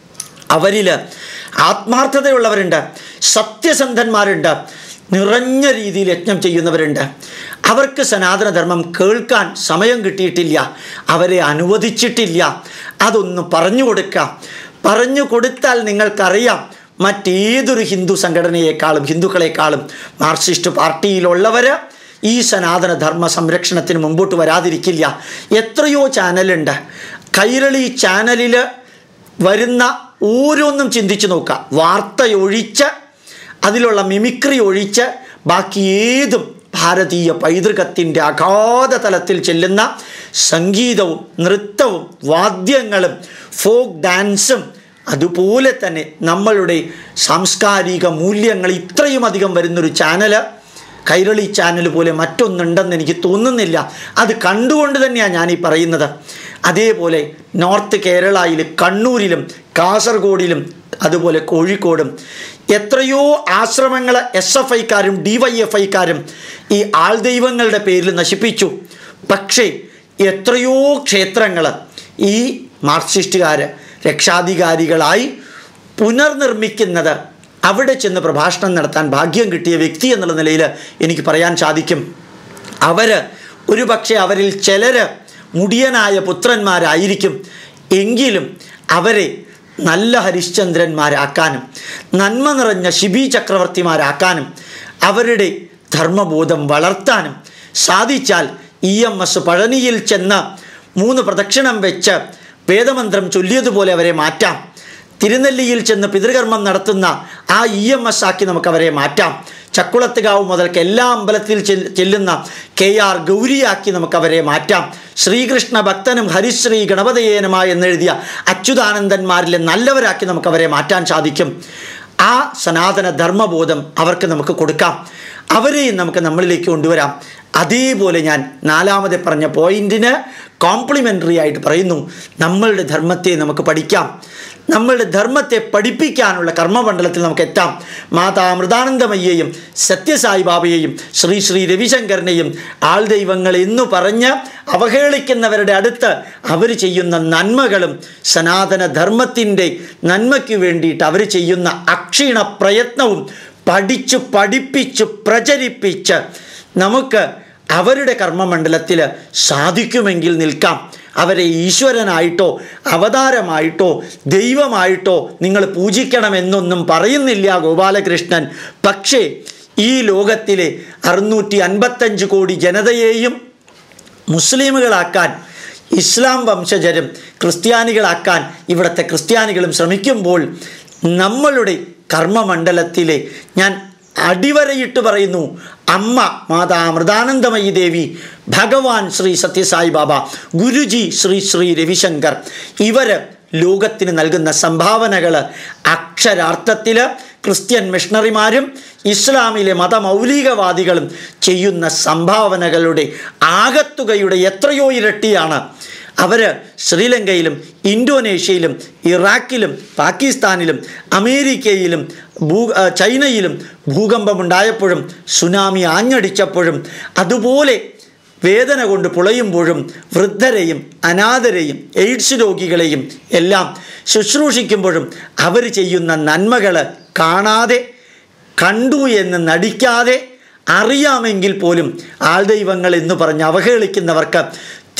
അവരിൽ ആത്മാർത്ഥതയുള്ളവരുണ്ട് സത്യസന്ധന്മാരുണ്ട്. നിറഞ്ഞ രീതിയിൽ യജ്ഞം ചെയ്യുന്നവരുണ്ട്. അവർക്ക് സനാതനധർമ്മം കേൾക്കാൻ സമയം കിട്ടിയിട്ടില്ല. അവരെ അനുവദിച്ചിട്ടില്ല. അതൊന്ന് പറഞ്ഞു കൊടുക്കാം. പറഞ്ഞു കൊടുത്താൽ നിങ്ങൾക്കറിയാം മറ്റേതൊരു ഹിന്ദു സംഘടനയെക്കാളും ഹിന്ദുക്കളെക്കാളും മാർക്സിസ്റ്റ് പാർട്ടിയിലുള്ളവർ ഈ സനാതനധർമ്മ സംരക്ഷണത്തിന് മുമ്പോട്ട് വരാതിരിക്കില്ല. എത്രയോ ചാനലുണ്ട്. കൈരളി ചാനലിൽ വരുന്ന ഓരോന്നും ചിന്തിച്ചു നോക്കുക വാർത്തയൊഴിച്ച് അതിലുള്ള മിമിക്രി ഒഴിച്ച് ബാക്കി ഏതും ഭാരതീയ പൈതൃകത്തിന്റെ അഗാധ തലത്തിൽ ചെല്ലുന്ന സംഗീതവും നൃത്തവും വാദ്യങ്ങളും ഫോക്ക് ഡാൻസും അതുപോലെ തന്നെ നമ്മളുടെ സാംസ്കാരിക മൂല്യങ്ങൾ ഇത്രയും അധികം വരുന്നൊരു ചാനൽ കൈരളി ചാനൽ പോലെ മറ്റൊന്നുണ്ടെന്ന് എനിക്ക് തോന്നുന്നില്ല. അത് കണ്ടുകൊണ്ട് തന്നെയാണ് ഞാനീ പറയുന്നത്. അതേപോലെ നോർത്ത് കേരളയിൽ കണ്ണൂരിലും കാസർഗോഡിലും അതുപോലെ കോഴിക്കോടും എത്രയോ ആശ്രമങ്ങൾ എസ് എഫ് ഐക്കാരും ഡി വൈ എഫ് ഐക്കാരും ഈ ആൾദൈവങ്ങളുടെ പേരിൽ നശിപ്പിച്ചു. പക്ഷേ എത്രയോ ക്ഷേത്രങ്ങൾ ഈ മാർക്സിസ്റ്റുകാർ രക്ഷാധികാരികളായി പുനർനിർമ്മിക്കുന്നത് അവിടെ ചെന്ന് പ്രഭാഷണം നടത്താൻ ഭാഗ്യം കിട്ടിയ വ്യക്തി എന്നുള്ള നിലയിൽ എനിക്ക് പറയാൻ സാധിക്കും. അവർ ഒരു പക്ഷേ അവരിൽ ചിലർ മുടിയനായ പുത്രന്മാരായിരിക്കും. എങ്കിലും അവരെ നല്ല ഹരിശ്ചന്ദ്രന്മാരാക്കാനും നന്മ നിറഞ്ഞ ശിബി ചക്രവർത്തിമാരാക്കാനും അവരുടെ ധർമ്മബോധം വളർത്താനും സാധിച്ചാൽ ഇ എം എസ് പഴനിയിൽ ചെന്ന് മൂന്ന് പ്രദക്ഷിണം വെച്ച് വേദമന്ത്രം ചൊല്ലിയതുപോലെ അവരെ മാറ്റാം. തിരുനെല്ലിയിൽ ചെന്ന് പിതൃകർമ്മം നടത്തുന്ന ആ ഇ എം എസ് ആക്കി നമുക്കവരെ മാറ്റാം. ചക്കുളത്തുകാവ് മുതൽക്ക് എല്ലാ അമ്പലത്തിൽ ചെല്ലുന്ന കെ ആർ ഗൗരിയാക്കി നമുക്ക് അവരെ മാറ്റാം. ശ്രീകൃഷ്ണ ഭക്തനും ഹരിശ്രീ ഗണപതയേനമ എന്നെഴുതിയ അച്യുതാനന്ദന്മാരിലെ നല്ലവരാക്കി നമുക്കവരെ മാറ്റാൻ സാധിക്കും. ആ സനാതന ധർമ്മബോധം അവർക്ക് നമുക്ക് കൊടുക്കാം. അവരെയും നമുക്ക് നമ്മളിലേക്ക് കൊണ്ടുവരാം. അതേപോലെ ഞാൻ നാലാമത് പറഞ്ഞ പോയിന്റിന് കോംപ്ലിമെന്ററി ആയിട്ട് പറയുന്നു. നമ്മളുടെ ധർമ്മത്തെ നമുക്ക് പഠിക്കാം. നമ്മളുടെ ധർമ്മത്തെ പഠിപ്പിക്കാനുള്ള കർമ്മമണ്ഡലത്തിൽ നമുക്ക് എത്താം. മാതാ അമൃതാനന്ദമയ്യെയും സത്യസായി ബാബയെയും ശ്രീ ശ്രീ രവിശങ്കരനെയും ആൾ ദൈവങ്ങൾ എന്നു പറഞ്ഞ് അവഹേളിക്കുന്നവരുടെ അടുത്ത് അവർ ചെയ്യുന്ന നന്മകളും സനാതന ധർമ്മത്തിന്റെ നന്മയ്ക്ക് വേണ്ടിയിട്ട് അവർ ചെയ്യുന്ന അക്ഷീണ പ്രയത്നവും പഠിച്ചു പഠിപ്പിച്ച് പ്രചരിപ്പിച്ച് നമുക്ക് അവരുടെ കർമ്മമണ്ഡലത്തിൽ സാധിക്കുമെങ്കിൽ നിൽക്കാം. അവരെ ഈശ്വരനായിട്ടോ അവതാരമായിട്ടോ ദൈവമായിട്ടോ നിങ്ങൾ പൂജിക്കണമെന്നൊന്നും പറയുന്നില്ല ഗോപാലകൃഷ്ണൻ. പക്ഷേ ഈ ലോകത്തിലെ അറുന്നൂറ്റി അൻപത്തഞ്ച് കോടി ജനതയെയും മുസ്ലിമുകളാക്കാൻ ഇസ്ലാം വംശജരും ക്രിസ്ത്യാനികളാക്കാൻ ഇവിടുത്തെ ക്രിസ്ത്യാനികളും ശ്രമിക്കുമ്പോൾ നമ്മളുടെ കർമ്മമണ്ഡലത്തിലെ ഞാൻ അടിവരയിട്ട് പറയുന്നു അമ്മ മാതാ അമൃതാനന്ദമയി ദേവി ഭഗവാൻ ശ്രീ സത്യസായി ബാബ ഗുരുജി ശ്രീ ശ്രീ രവിശങ്കർ. ഇവർ ലോകത്തിന് നൽകുന്ന സംഭാവനകൾ അക്ഷരാർത്ഥത്തിൽ ക്രിസ്ത്യൻ മിഷണറിമാരും ഇസ്ലാമിലെ മതമൗലികവാദികളും ചെയ്യുന്ന സംഭാവനകളുടെ ആകത്തുകയുടെ എത്രയോ ഇരട്ടിയാണ്. അവർ ശ്രീലങ്കയിലും ഇന്തോനേഷ്യയിലും ഇറാഖിലും പാകിസ്ഥാനിലും അമേരിക്കയിലും ഭൂ ചൈനയിലും ഭൂകമ്പമുണ്ടായപ്പോഴും സുനാമി ആഞ്ഞടിച്ചപ്പോഴും അതുപോലെ വേദന കൊണ്ട് പുളയുമ്പോഴും വൃദ്ധരെയും അനാഥരെയും എയ്ഡ്സ് രോഗികളെയും എല്ലാം ശുശ്രൂഷിക്കുമ്പോഴും അവർ ചെയ്യുന്ന നന്മകൾ കാണാതെ കണ്ടു എന്ന് നടിക്കാതെ അറിയാമെങ്കിൽ പോലും ആൾദൈവങ്ങൾ എന്ന് പറഞ്ഞ് അവഹേളിക്കുന്നവർക്ക്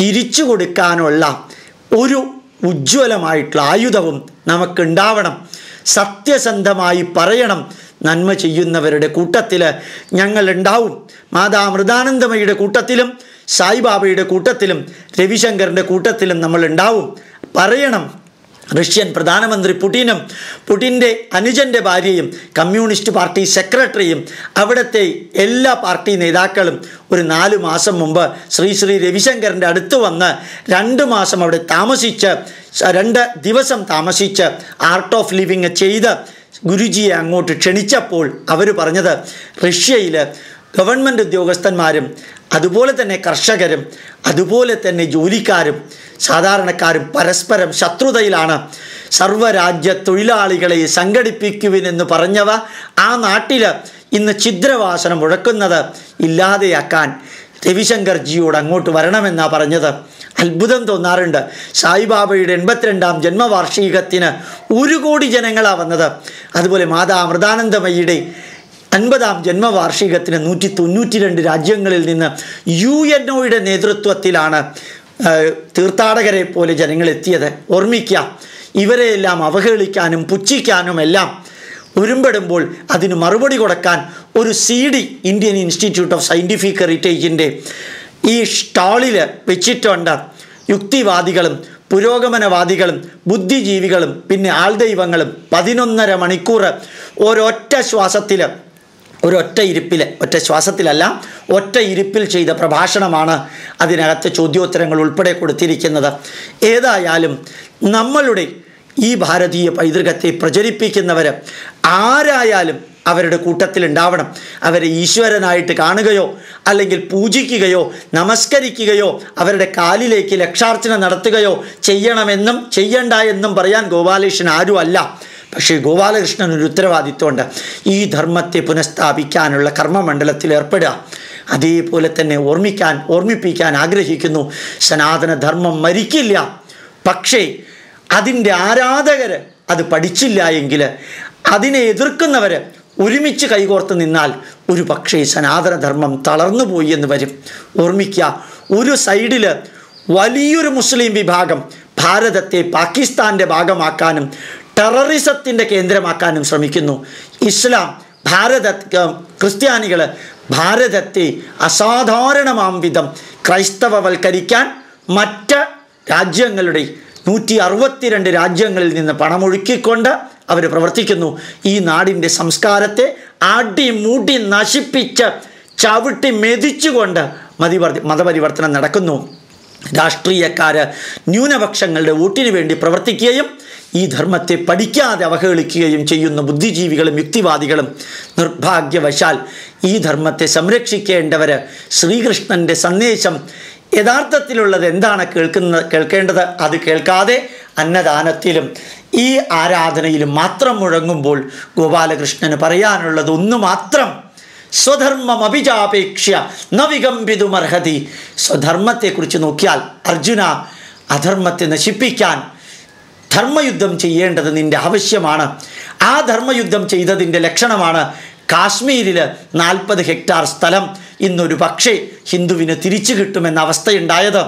തിരിച്ചു കൊടുക്കാനുള്ള ഒരു ഉജ്ജ്വലമായിട്ടുള്ള ആയുധവും നമുക്കുണ്ടാവണം. സത്യസന്ധമായി പറയണം. നന്മ ചെയ്യുന്നവരുടെ കൂട്ടത്തിൽ ഞങ്ങൾ ഉണ്ടാവും മാതാ അമൃതാനന്ദമയുടെ കൂട്ടത്തിലും സായിബാബയുടെ കൂട്ടത്തിലും രവിശങ്കറിന്റെ കൂട്ടത്തിലും നമ്മൾ ഉണ്ടാവും പറയണം. റഷ്യൻ പ്രധാനമന്ത്രി പുടിനും പുടിന്റെ അനുജന്റെ ഭാര്യയും കമ്മ്യൂണിസ്റ്റ് പാർട്ടി സെക്രട്ടറിയും അവിടുത്തെ എല്ലാ പാർട്ടി നേതാക്കളും ഒരു നാല് മാസം മുമ്പ് ശ്രീ ശ്രീ രവിശങ്കറിന്റെ അടുത്ത് വന്ന് രണ്ട് മാസം അവിടെ താമസിച്ച് രണ്ട് ദിവസം താമസിച്ച് ആർട്ട് ഓഫ് ലിവിങ് ചെയ്ത് ഗുരുജിയെ അങ്ങോട്ട് ക്ഷണിച്ചപ്പോൾ അവർ പറഞ്ഞത് റഷ്യയിൽ ഗവൺമെന്റ് ഉദ്യോഗസ്ഥന്മാരും അതുപോലെ തന്നെ കർഷകരും അതുപോലെ തന്നെ ജോലിക്കാരും സാധാരണക്കാരും പരസ്പരം ശത്രുതയിലാണ്. സർവരാജ്യ തൊഴിലാളികളെ സംഘടിപ്പിക്കുവിനെന്ന് പറഞ്ഞവ ആ നാട്ടിൽ ഇന്ന് ഛിദ്രവാസനം മുഴക്കുന്നത് ഇല്ലാതെയാക്കാൻ രവിശങ്കർജിയോട് അങ്ങോട്ട് വരണമെന്നാണ് പറഞ്ഞത്. അത്ഭുതം തോന്നാറുണ്ട്. സായിബാബയുടെ എൺപത്തിരണ്ടാം ജന്മവാർഷികത്തിന് ഒരു കോടി ജനങ്ങളാണ് വന്നത്. അതുപോലെ മാതാ അമൃതാനന്ദമയിയുടെ അൻപതാം ജന്മവാർഷികത്തിന് നൂറ്റി തൊണ്ണൂറ്റി രണ്ട് രാജ്യങ്ങളിൽ നിന്ന് യു എൻ ഒയുടെ നേതൃത്വത്തിലാണ് തീർത്ഥാടകരെ പോലെ ജനങ്ങൾ എത്തിയത് ഓർമ്മിക്കുക. ഇവരെയെല്ലാം അവഹേളിക്കാനും പുച്ഛിക്കാനും എല്ലാം ഉരുമ്പെടുമ്പോൾ അതിന് മറുപടി കൊടുക്കാൻ ഒരു C D Indian institute of scientific ഹെറിറ്റേജിന്റെ ഈ സ്റ്റാളിൽ വെച്ചിട്ടുണ്ട്. യുക്തിവാദികളും പുരോഗമനവാദികളും ബുദ്ധിജീവികളും പിന്നെ ആൾദൈവങ്ങളും പതിനൊന്നര മണിക്കൂർ ഒരൊറ്റ ശ്വാസത്തിൽ ഒരൊറ്റ ഇരിപ്പിൽ ഒറ്റ ശ്വാസത്തിലല്ല ഒറ്റ ഇരിപ്പിൽ ചെയ്ത പ്രഭാഷണമാണ് അതിനകത്ത് ചോദ്യോത്തരങ്ങൾ ഉൾപ്പെടെ കൊടുത്തിരിക്കുന്നത്. ഏതായാലും നമ്മളുടെ ഈ ഭാരതീയ പൈതൃകത്തെ പ്രചരിപ്പിക്കുന്നവർ ആരായാലും അവരുടെ കൂട്ടത്തിൽ ഉണ്ടാവണം അവരെ ഈശ്വരനായിട്ട് കാണുകയോ അല്ലെങ്കിൽ പൂജിക്കുകയോ നമസ്കരിക്കുകയോ അവരുടെ കാലിലേക്ക് ലക്ഷാർച്ചന നടത്തുകയോ ചെയ്യണമെന്നും ചെയ്യണ്ട എന്നും പറയാൻ ഗോപാലകൃഷ്ണൻ ആരുമല്ല. പക്ഷേ ഗോപാലകൃഷ്ണൻ ഒരു ഉത്തരവാദിത്വമുണ്ട്. ഈ ധർമ്മത്തെ പുനഃസ്ഥാപിക്കാനുള്ള കർമ്മമണ്ഡലത്തിൽ ഏർപ്പെടുക. അതേപോലെ തന്നെ ഓർമ്മിക്കാൻ ഓർമ്മിപ്പിക്കാൻ ആഗ്രഹിക്കുന്നു. സനാതന ധർമ്മം മരിക്കില്ല. പക്ഷേ അതിന്റെ ആരാധകർ അത് പഠിച്ചില്ല എങ്കിൽ അതിനെ എതിർക്കുന്നവർ ഒരുമിച്ച് കൈകോർത്ത് നിന്നാൽ ഒരു പക്ഷേ സനാതനധർമ്മം തളർന്നു പോയി എന്ന് വരും. ഓർമ്മിക്കുക ഒരു സൈഡിൽ വലിയൊരു മുസ്ലിം വിഭാഗം ഭാരതത്തെ പാകിസ്ഥാന്റെ ഭാഗമാക്കാനും ടെററിസത്തിന്റെ കേന്ദ്രമാക്കാനും ശ്രമിക്കുന്നു. ഇസ്ലാം ഭാരത ക്രിസ്ത്യാനികൾ ഭാരതത്തെ അസാധാരണമാം വിധം ക്രൈസ്തവവൽക്കരിക്കാൻ മറ്റ് രാജ്യങ്ങളുടെ നൂറ്റി അറുപത്തിരണ്ട് രാജ്യങ്ങളിൽ നിന്ന് പണമൊഴുക്കിക്കൊണ്ട് അവർ പ്രവർത്തിക്കുന്നു. ഈ നാടിന്റെ സംസ്കാരത്തെ അടിമുടി നശിപ്പിച്ച് ചവിട്ടി മെതിച്ചുകൊണ്ട് മതിവർത്തി മതപരിവർത്തനം നടക്കുന്നു. രാഷ്ട്രീയക്കാർ ന്യൂനപക്ഷങ്ങളുടെ വോട്ടിന് വേണ്ടി പ്രവർത്തിക്കുകയും ഈ ധർമ്മത്തെ പഠിക്കാതെ അവഹേളിക്കുകയും ചെയ്യുന്ന ബുദ്ധിജീവികളും യുക്തിവാദികളും നിർഭാഗ്യവശാൽ ഈ ധർമ്മത്തെ സംരക്ഷിക്കേണ്ടവർ ശ്രീകൃഷ്ണന്റെ സന്ദേശം യഥാർത്ഥത്തിലുള്ളത് എന്താണ് കേൾക്കുന്ന കേൾക്കേണ്ടത് അത് കേൾക്കാതെ അന്നദാനത്തിലും ഈ ആരാധനയിലും മാത്രം മുഴങ്ങുമ്പോൾ ഗോപാലകൃഷ്ണന് പറയാനുള്ളത് ഒന്ന് മാത്രം. സ്വധർമ്മം അഭിജാപേക്ഷ ന വികമ്പിതുമർഹതി സ്വധർമ്മത്തെക്കുറിച്ച് നോക്കിയാൽ അർജുന അധർമ്മത്തെ നശിപ്പിക്കാൻ ധർമ്മയുദ്ധം ചെയ്യേണ്ടത് നിന്റെ ആവശ്യമാണ്. ആ ധർമ്മയുദ്ധം ചെയ്തതിന്റെ ലക്ഷണമാണ് കാശ്മീരിൽ നാൽപ്പത് ഹെക്ടാർ സ്ഥലം ഇന്നൊരു പക്ഷേ ഹിന്ദുവിന് തിരിച്ചു കിട്ടുമെന്ന അവസ്ഥയുണ്ടായത്.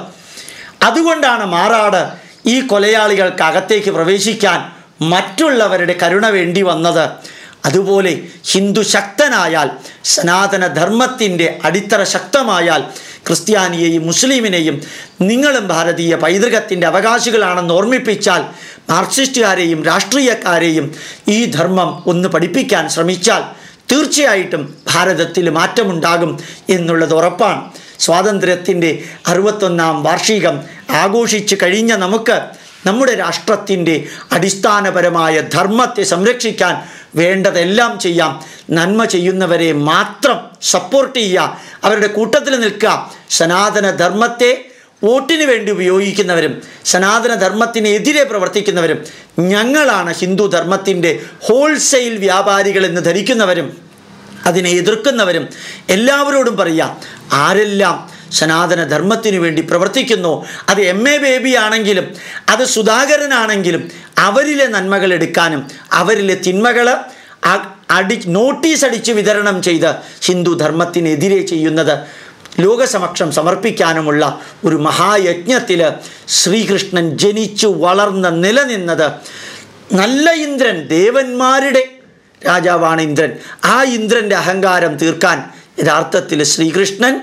അതുകൊണ്ടാണ് മാറാട് ഈ കൊലയാളികൾക്ക് അകത്തേക്ക് പ്രവേശിക്കാൻ മറ്റുള്ളവരുടെ കരുണ വേണ്ടി വന്നത്. അതുപോലെ ഹിന്ദു ശക്തനായാൽ സനാതന ധർമ്മത്തിന്റെ അടിത്തറ ശക്തമായാൽ ക്രിസ്ത്യാനിയെയും മുസ്ലിമിനെയും നിങ്ങളും ഭാരതീയ പൈതൃകത്തിന്റെ അവകാശികളാണെന്ന് ഓർമ്മിപ്പിച്ചാൽ മാർക്സിസ്റ്റുകാരെയും രാഷ്ട്രീയക്കാരെയും ഈ ധർമ്മം ഒന്ന് പഠിപ്പിക്കാൻ ശ്രമിച്ചാൽ തീർച്ചയായിട്ടും ഭാരതത്തിൽ മാറ്റമുണ്ടാകും എന്നുള്ളത് ഉറപ്പാണ്. സ്വാതന്ത്ര്യത്തിന്റെ അറുപത്തൊന്നാം വാർഷികം ആഘോഷിച്ച് കഴിഞ്ഞ നമുക്ക് നമ്മുടെ രാഷ്ട്രത്തിന്റെ അടിസ്ഥാനപരമായ ധർമ്മത്തെ സംരക്ഷിക്കാൻ വേണ്ടതെല്ലാം ചെയ്യാം. നന്മ ചെയ്യുന്നവരെ മാത്രം സപ്പോർട്ട് ചെയ്യുക. അവരുടെ കൂട്ടത്തിൽ നിൽക്കുക. സനാതന ധർമ്മത്തെ വോട്ടിന് വേണ്ടി ഉപയോഗിക്കുന്നവരും സനാതന ധർമ്മത്തിനെതിരെ പ്രവർത്തിക്കുന്നവരും ഞങ്ങളാണ് ഹിന്ദു ധർമ്മത്തിന്റെ ഹോൾസെയിൽ വ്യാപാരികളെന്ന് ധരിക്കുന്നവരും അതിനെ എതിർക്കുന്നവരും എല്ലാവരോടും പറയുക. ആരെല്ലാം സനാതന ധർമ്മത്തിനു വേണ്ടി പ്രവർത്തിക്കുന്നു. അത് എം എ ബേബി ആണെങ്കിലും അത് സുധാകരനാണെങ്കിലും അവരിലെ നന്മകൾ എടുക്കാനും അവരിലെ തിന്മകൾ അടി നോട്ടീസ് അടിച്ച് വിതരണം ചെയ്ത് ഹിന്ദു ധർമ്മത്തിനെതിരെ ചെയ്യുന്നത് ലോകസമക്ഷം സമർപ്പിക്കാനുമുള്ള ഒരു മഹായജ്ഞത്തിൽ ശ്രീകൃഷ്ണൻ ജനിച്ചു വളർന്ന് നിലനിന്നത് നല്ല ഇന്ദ്രൻ ദേവന്മാരുടെ രാജാവാണ് ഇന്ദ്രൻ. ആ ഇന്ദ്രന്റെ അഹങ്കാരം തീർക്കാൻ യഥാർത്ഥത്തിൽ ശ്രീകൃഷ്ണൻ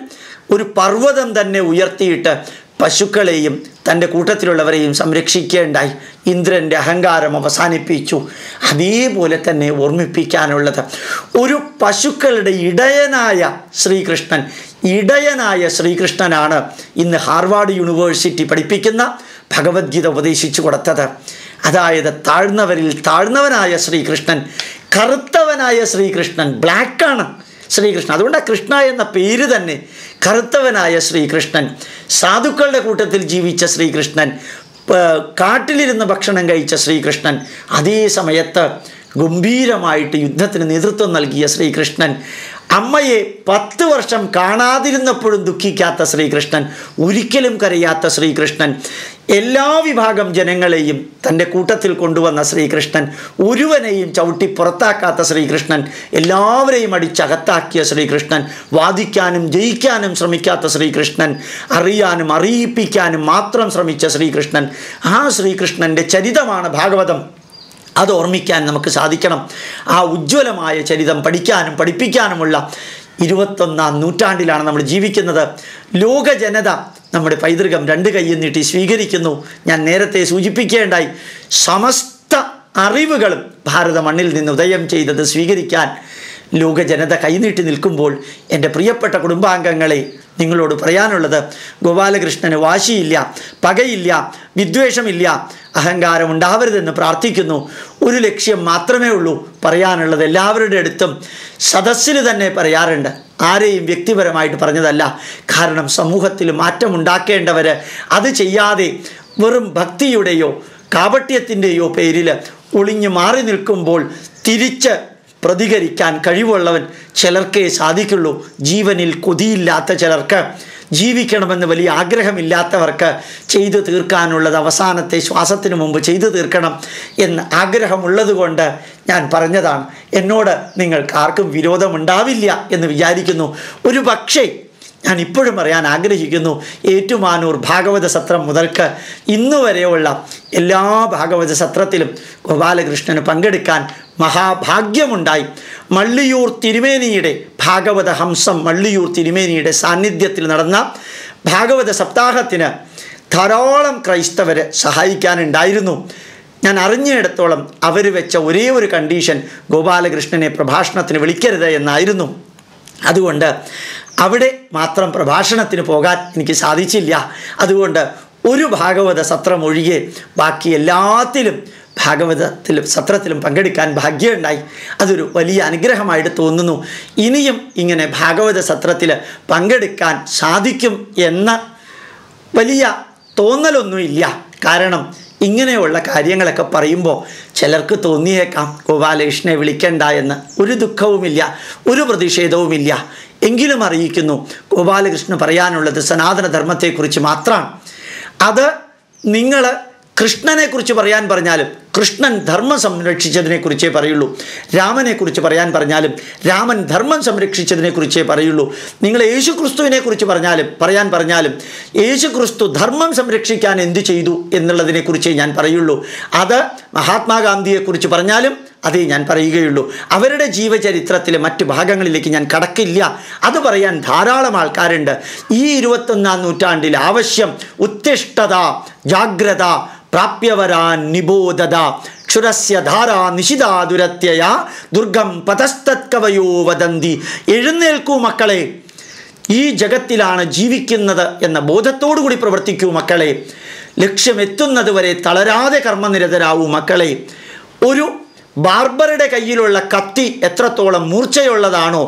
ഒരു പർവതം തന്നെ ഉയർത്തിയിട്ട് പശുക്കളെയും തന്റെ കൂട്ടത്തിലുള്ളവരെയും സംരക്ഷിക്കേണ്ടായി ഇന്ദ്രന്റെ അഹങ്കാരം അവസാനിപ്പിച്ചു. അതേപോലെ തന്നെ ഓർമ്മിപ്പിക്കാനുള്ളത് ഒരു പശുക്കളുടെ ഇടയനായ ശ്രീകൃഷ്ണൻ ഇടയനായ ശ്രീകൃഷ്ണനാണ് ഇന്ന് ഹാർവാർഡ് യൂണിവേഴ്സിറ്റി പഠിപ്പിക്കുന്ന ഭഗവത്ഗീത ഉപദേശിച്ചു കൊടുത്തത്. അതായത് താഴ്ന്നവരിൽ താഴ്ന്നവനായ ശ്രീകൃഷ്ണൻ കറുത്തവനായ ശ്രീകൃഷ്ണൻ ബ്ലാക്കാണ് ശ്രീകൃഷ്ണൻ. അതുകൊണ്ട് ആ കൃഷ്ണ എന്ന പേര് തന്നെ കറുത്തവനായ ശ്രീകൃഷ്ണൻ. സാധുക്കളുടെ കൂട്ടത്തിൽ ജീവിച്ച ശ്രീകൃഷ്ണൻ കാട്ടിലിരുന്ന് ഭക്ഷണം കഴിച്ച ശ്രീകൃഷ്ണൻ അതേ സമയത്ത് ഗംഭീരമായിട്ട് യുദ്ധത്തിന് നേതൃത്വം നൽകിയ ശ്രീകൃഷ്ണൻ അമ്മയെ പത്ത് വർഷം കാണാതിരുന്നപ്പോഴും ദുഃഖിക്കാത്ത ശ്രീകൃഷ്ണൻ ഒരിക്കലും കരയാത്ത ശ്രീകൃഷ്ണൻ എല്ലാ വിഭാഗം ജനങ്ങളെയും തന്റെ കൂട്ടത്തിൽ കൊണ്ടുവന്ന ശ്രീകൃഷ്ണൻ ഒരുവനെയും ചവിട്ടി പുറത്താക്കാത്ത ശ്രീകൃഷ്ണൻ എല്ലാവരെയും അടിച്ചകത്താക്കിയ ശ്രീകൃഷ്ണൻ വാദിക്കാനും ജയിക്കാനും ശ്രമിക്കാത്ത ശ്രീകൃഷ്ണൻ അറിയാനും അറിയിപ്പിക്കാനും മാത്രം ശ്രമിച്ച ശ്രീകൃഷ്ണൻ ആ ശ്രീകൃഷ്ണന്റെ ചരിതമാണ് ഭാഗവതം. അത് ഓർമ്മിക്കാൻ നമുക്ക് സാധിക്കണം. ആ ഉജ്ജ്വലമായ ചരിതം പഠിക്കാനും പഠിപ്പിക്കാനുമുള്ള ഇരുപത്തൊന്നാം നൂറ്റാണ്ടിലാണ് നമ്മൾ ജീവിക്കുന്നത്. ലോക ജനത നമ്മുടെ പൈതൃകം രണ്ട് കൈയും നീട്ടി സ്വീകരിക്കുന്നു. ഞാൻ നേരത്തെ സൂചിപ്പിക്കേണ്ടായി. സമസ്ത അറിവുകളും ഭാരത മണ്ണിൽ നിന്ന് ഉദയം ചെയ്തത് സ്വീകരിക്കാൻ ലോക ജനത കൈനീട്ടി നിൽക്കുമ്പോൾ എന്റെ പ്രിയപ്പെട്ട കുടുംബാംഗങ്ങളെ നിങ്ങളോട് പറയാനുള്ളത് ഗോപാലകൃഷ്ണന് വാശിയില്ല പകയില്ല വിദ്വേഷമില്ല അഹങ്കാരം ഉണ്ടാവരുതെന്ന് പ്രാർത്ഥിക്കുന്നു. ഒരു ലക്ഷ്യം മാത്രമേ ഉള്ളൂ പറയാനുള്ളത് എല്ലാവരുടെ അടുത്തും സദസ്സിൽ തന്നെ പറയാറുണ്ട്. ആരെയും വ്യക്തിപരമായിട്ട് പറഞ്ഞതല്ല. കാരണം സമൂഹത്തിൽ മാറ്റമുണ്ടാക്കേണ്ടവർ അത് ചെയ്യാതെ വെറും ഭക്തിയുടെയോ കാപട്യത്തിന്റെയോ പേരിൽ ഒളിഞ്ഞു മാറി നിൽക്കുമ്പോൾ തിരിച്ച് പ്രതികരിക്കാൻ കഴിവുള്ളവൻ ചിലർക്കേ സാധിക്കുള്ളൂ. ജീവനിൽ കൊതിയില്ലാത്ത ചിലർക്ക് ജീവിക്കണമെന്ന് വലിയ ആഗ്രഹമില്ലാത്തവർക്ക് ചെയ്തു തീർക്കാനുള്ളത് അവസാനത്തെ ശ്വാസത്തിന് മുമ്പ് ചെയ്തു തീർക്കണം എന്ന് ആഗ്രഹമുള്ളതുകൊണ്ട് ഞാൻ പറഞ്ഞതാണ്. എന്നോട് നിങ്ങൾക്ക് ആർക്കും വിരോധമുണ്ടാവില്ല എന്ന് വിചാരിക്കുന്നു. ഒരു പക്ഷേ ഞാൻ ഇപ്പോഴും പറയാൻ ആഗ്രഹിക്കുന്നു ഏറ്റുമാനൂർ ഭാഗവത സത്രം മുതൽക്ക് ഇന്നു വരെയുള്ള എല്ലാ ഭാഗവത സത്രത്തിലും ഗോപാലകൃഷ്ണന് പങ്കെടുക്കാൻ മഹാഭാഗ്യമുണ്ടായി. മള്ളിയൂർ തിരുമേനിയുടെ ഭാഗവത ഹംസം മള്ളിയൂർ തിരുമേനിയുടെ സാന്നിധ്യത്തിൽ നടന്ന ഭാഗവത സപ്താഹത്തിന് ധാരാളം ക്രൈസ്തവരെ സഹായിക്കാനുണ്ടായിരുന്നു. ഞാൻ അറിഞ്ഞിടത്തോളം അവർ വെച്ച ഒരേ ഒരു കണ്ടീഷൻ ഗോപാലകൃഷ്ണനെ പ്രഭാഷണത്തിന് വിളിക്കരുത് എന്നായിരുന്നു. അതുകൊണ്ട് അവിടെ മാത്രം പ്രഭാഷണത്തിന് പോകാൻ എനിക്ക് സാധിച്ചില്ല. അതുകൊണ്ട് ഒരു ഭാഗവത സത്രം ഒഴികെ ബാക്കി എല്ലാത്തിലും ഭാഗവതത്തിലും സത്രത്തിലും പങ്കെടുക്കാൻ ഭാഗ്യമുണ്ടായി. അതൊരു വലിയ അനുഗ്രഹമായിട്ട് തോന്നുന്നു. ഇനിയും ഇങ്ങനെ ഭാഗവത സത്രത്തിൽ പങ്കെടുക്കാൻ സാധിക്കും എന്ന വലിയ തോന്നലൊന്നുമില്ല. കാരണം ഇങ്ങനെയുള്ള കാര്യങ്ങളൊക്കെ പറയുമ്പോൾ ചിലർക്ക് തോന്നിയേക്കാം ഗോപാലകൃഷ്ണനെ വിളിക്കണ്ട എന്ന്. ഒരു ദുഃഖവുമില്ല ഒരു പ്രതിഷേധവുമില്ല. എങ്കിലും അറിയിക്കുന്നു ഗോപാലകൃഷ്ണൻ പറയാനുള്ളത് സനാതനധർമ്മത്തെക്കുറിച്ച് മാത്രമാണ്. അത് നിങ്ങൾ കൃഷ്ണനെക്കുറിച്ച് പറയാൻ പറഞ്ഞാലും കൃഷ്ണൻ ധർമ്മം സംരക്ഷിച്ചതിനെക്കുറിച്ചേ പറയുള്ളൂ. രാമനെക്കുറിച്ച് പറയാൻ പറഞ്ഞാലും രാമൻ ധർമ്മം സംരക്ഷിച്ചതിനെക്കുറിച്ചേ പറയുള്ളൂ. നിങ്ങൾ യേശു ക്രിസ്തുവിനെക്കുറിച്ച് പറഞ്ഞാലും പറയാൻ പറഞ്ഞാലും യേശു ക്രിസ്തു ധർമ്മം സംരക്ഷിക്കാൻ എന്തു ചെയ്തു എന്നുള്ളതിനെക്കുറിച്ചേ ഞാൻ പറയുള്ളൂ. അത് മഹാത്മാഗാന്ധിയെക്കുറിച്ച് പറഞ്ഞാലും അതേ ഞാൻ പറയുകയുള്ളൂ. അവരുടെ ജീവചരിത്രത്തിലെ മറ്റ് ഭാഗങ്ങളിലേക്ക് ഞാൻ കടക്കില്ല. അത് പറയാൻ ധാരാളം ആൾക്കാരുണ്ട്. ഈ ഇരുപത്തൊന്നാം നൂറ്റാണ്ടിൽ ആവശ്യം ഉത്തിഷ്ടത ജാഗ്രത പ്രാപ്യവരാൻ നിബോധത ക്ഷുരസ്യ ധാരാ നിശിതാ ദുരത്യയ ദുർഗം പതസ്തത്കവയോ വദന്തി. എഴുന്നേൽക്കൂ മക്കളെ. ഈ ജഗത്തിലാണ് ജീവിക്കുന്നത് എന്ന ബോധത്തോടു കൂടി പ്രവർത്തിക്കൂ മക്കളെ. ലക്ഷ്യമെത്തുന്നത് വരെ തളരാതെ കർമ്മനിരതരാവൂ മക്കളെ. ഒരു ബാർബറുടെ കയ്യിലുള്ള കത്തി എത്രത്തോളം മൂർച്ചയുള്ളതാണോ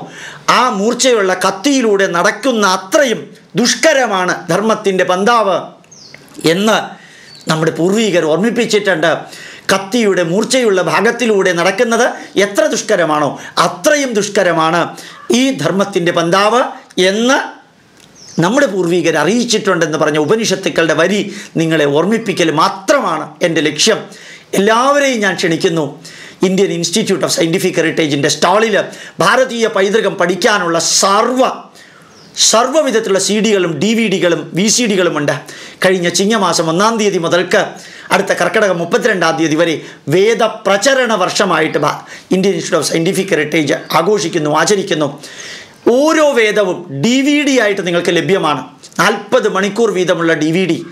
ആ മൂർച്ചയുള്ള കത്തിയിലൂടെ നടക്കുന്ന അത്രയും ദുഷ്കരമാണ് ധർമ്മത്തിന്റെ പന്താവ് എന്ന് നമ്മുടെ പൂർവികർ ഓർമ്മിപ്പിച്ചിട്ടുണ്ട്. കത്തിയുടെ മൂർച്ചയുള്ള ഭാഗത്തിലൂടെ നടക്കുന്നത് എത്ര ദുഷ്കരമാണോ അത്രയും ദുഷ്കരമാണ് ഈ ധർമ്മത്തിന്റെ പന്താവ് എന്ന് നമ്മുടെ പൂർവീകർ അറിയിച്ചിട്ടുണ്ടെന്ന് പറഞ്ഞ ഉപനിഷത്തുക്കളുടെ വരി നിങ്ങളെ ഓർമ്മിപ്പിക്കൽ മാത്രമാണ് എന്റെ ലക്ഷ്യം. എല്ലാവരെയും ഞാൻ ക്ഷണിക്കുന്നു. ഇന്ത്യൻ ഇൻസ്റ്റിറ്റ്യൂട്ട് ഓഫ് സയന്റിഫിക് ഹെറിറ്റേജിന്റെ സ്റ്റാളിൽ ഭാരതീയ പൈതൃകം പഠിക്കാനുള്ള സർവ സർവവിധത്തിലുള്ള സി ഡികളും ഡി വി ഡികളും വി സി ഡികളും ഉണ്ട്. കഴിഞ്ഞ ചിങ്ങമാസം ഒന്നാം തീയതി മുതൽക്ക് അടുത്ത കർക്കിടകം മുപ്പത്തിരണ്ടാം തീയതി വരെ വേദപ്രചരണ വർഷമായിട്ട് Indian institute of scientific heritage ആഘോഷിക്കുന്നു ആചരിക്കുന്നു. ഓരോ വേദവും ഡി വി ഡി ആയിട്ട് നിങ്ങൾക്ക് ലഭ്യമാണ്. നാൽപ്പത് മണിക്കൂർ വീതമുള്ള ഡി വി ഡി.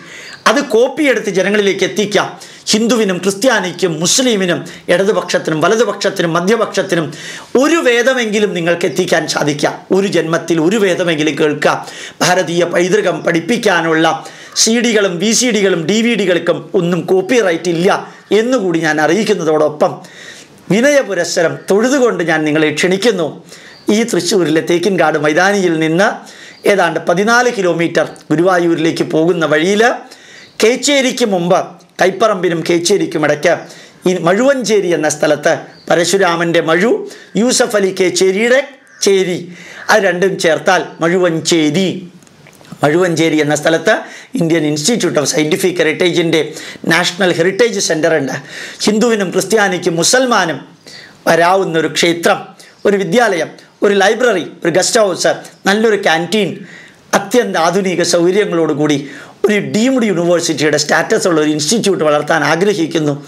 അത് കോപ്പിയെടുത്ത് ജനങ്ങളിലേക്ക് എത്തിക്കാം. ഹിന്ദുവിനും ക്രിസ്ത്യാനിക്കും മുസ്ലിമിനും ഇടതുപക്ഷത്തിനും വലതുപക്ഷത്തിനും മധ്യപക്ഷത്തിനും ഒരു വേദമെങ്കിലും നിങ്ങൾക്ക് എത്തിക്കാൻ സാധിക്കാം. ഒരു ജന്മത്തിൽ ഒരു വേദമെങ്കിലും കേൾക്കാം. ഭാരതീയ പൈതൃകം പഠിപ്പിക്കാനുള്ള സി ഡികളും വി സി ഡികളും ഡി വി ഡികൾക്കും ഒന്നും കോപ്പിറൈറ്റ് ഇല്ല എന്നുകൂടി ഞാൻ അറിയിക്കുന്നതോടൊപ്പം വിനയ പുരസ്സരം തൊഴുതുകൊണ്ട് ഞാൻ നിങ്ങളെ ക്ഷണിക്കുന്നു. ഈ തൃശ്ശൂരിലെ തേക്കിൻകാട് മൈതാനിയിൽ നിന്ന് ഏതാണ്ട് പതിനാല് കിലോമീറ്റർ ഗുരുവായൂരിലേക്ക് പോകുന്ന വഴിയിൽ കേച്ചേരിക്ക് മുമ്പ് കൈപ്പറമ്പിനും കേച്ചേരിക്കും ഇടയ്ക്ക് ഈ മഴുവഞ്ചേരി എന്ന സ്ഥലത്ത് പരശുരാമന്റെ മഴു യൂസഫ് അലി കേച്ചേരിയുടെ ചേരി. അത് രണ്ടും ചേർത്താൽ മഴുവഞ്ചേരി. മഴുവഞ്ചേരി എന്ന സ്ഥലത്ത് ഇന്ത്യൻ ഇൻസ്റ്റിറ്റ്യൂട്ട് ഓഫ് സയന്റിഫിക് ഹെറിറ്റേജിന്റെ നാഷണൽ ഹെറിറ്റേജ് സെന്റർ ഉണ്ട്. ഹിന്ദുവിനും ക്രിസ്ത്യാനിക്കും മുസൽമാനും വരാവുന്ന ഒരു ക്ഷേത്രം ഒരു വിദ്യാലയം ഒരു ലൈബ്രറി ഒരു ഗസ്റ്റ് ഹൗസ് നല്ലൊരു ക്യാന്റീൻ അത്യന്താധുനിക സൗകര്യങ്ങളോടുകൂടി ഒരു ഡീംഡ് യൂണിവേഴ്സിറ്റിയുടെ സ്റ്റാറ്റസ് ഉള്ള ഒരു ഇൻസ്റ്റിറ്റ്യൂട്ട് വളർത്താൻ ആഗ്രഹിക്കുന്നു.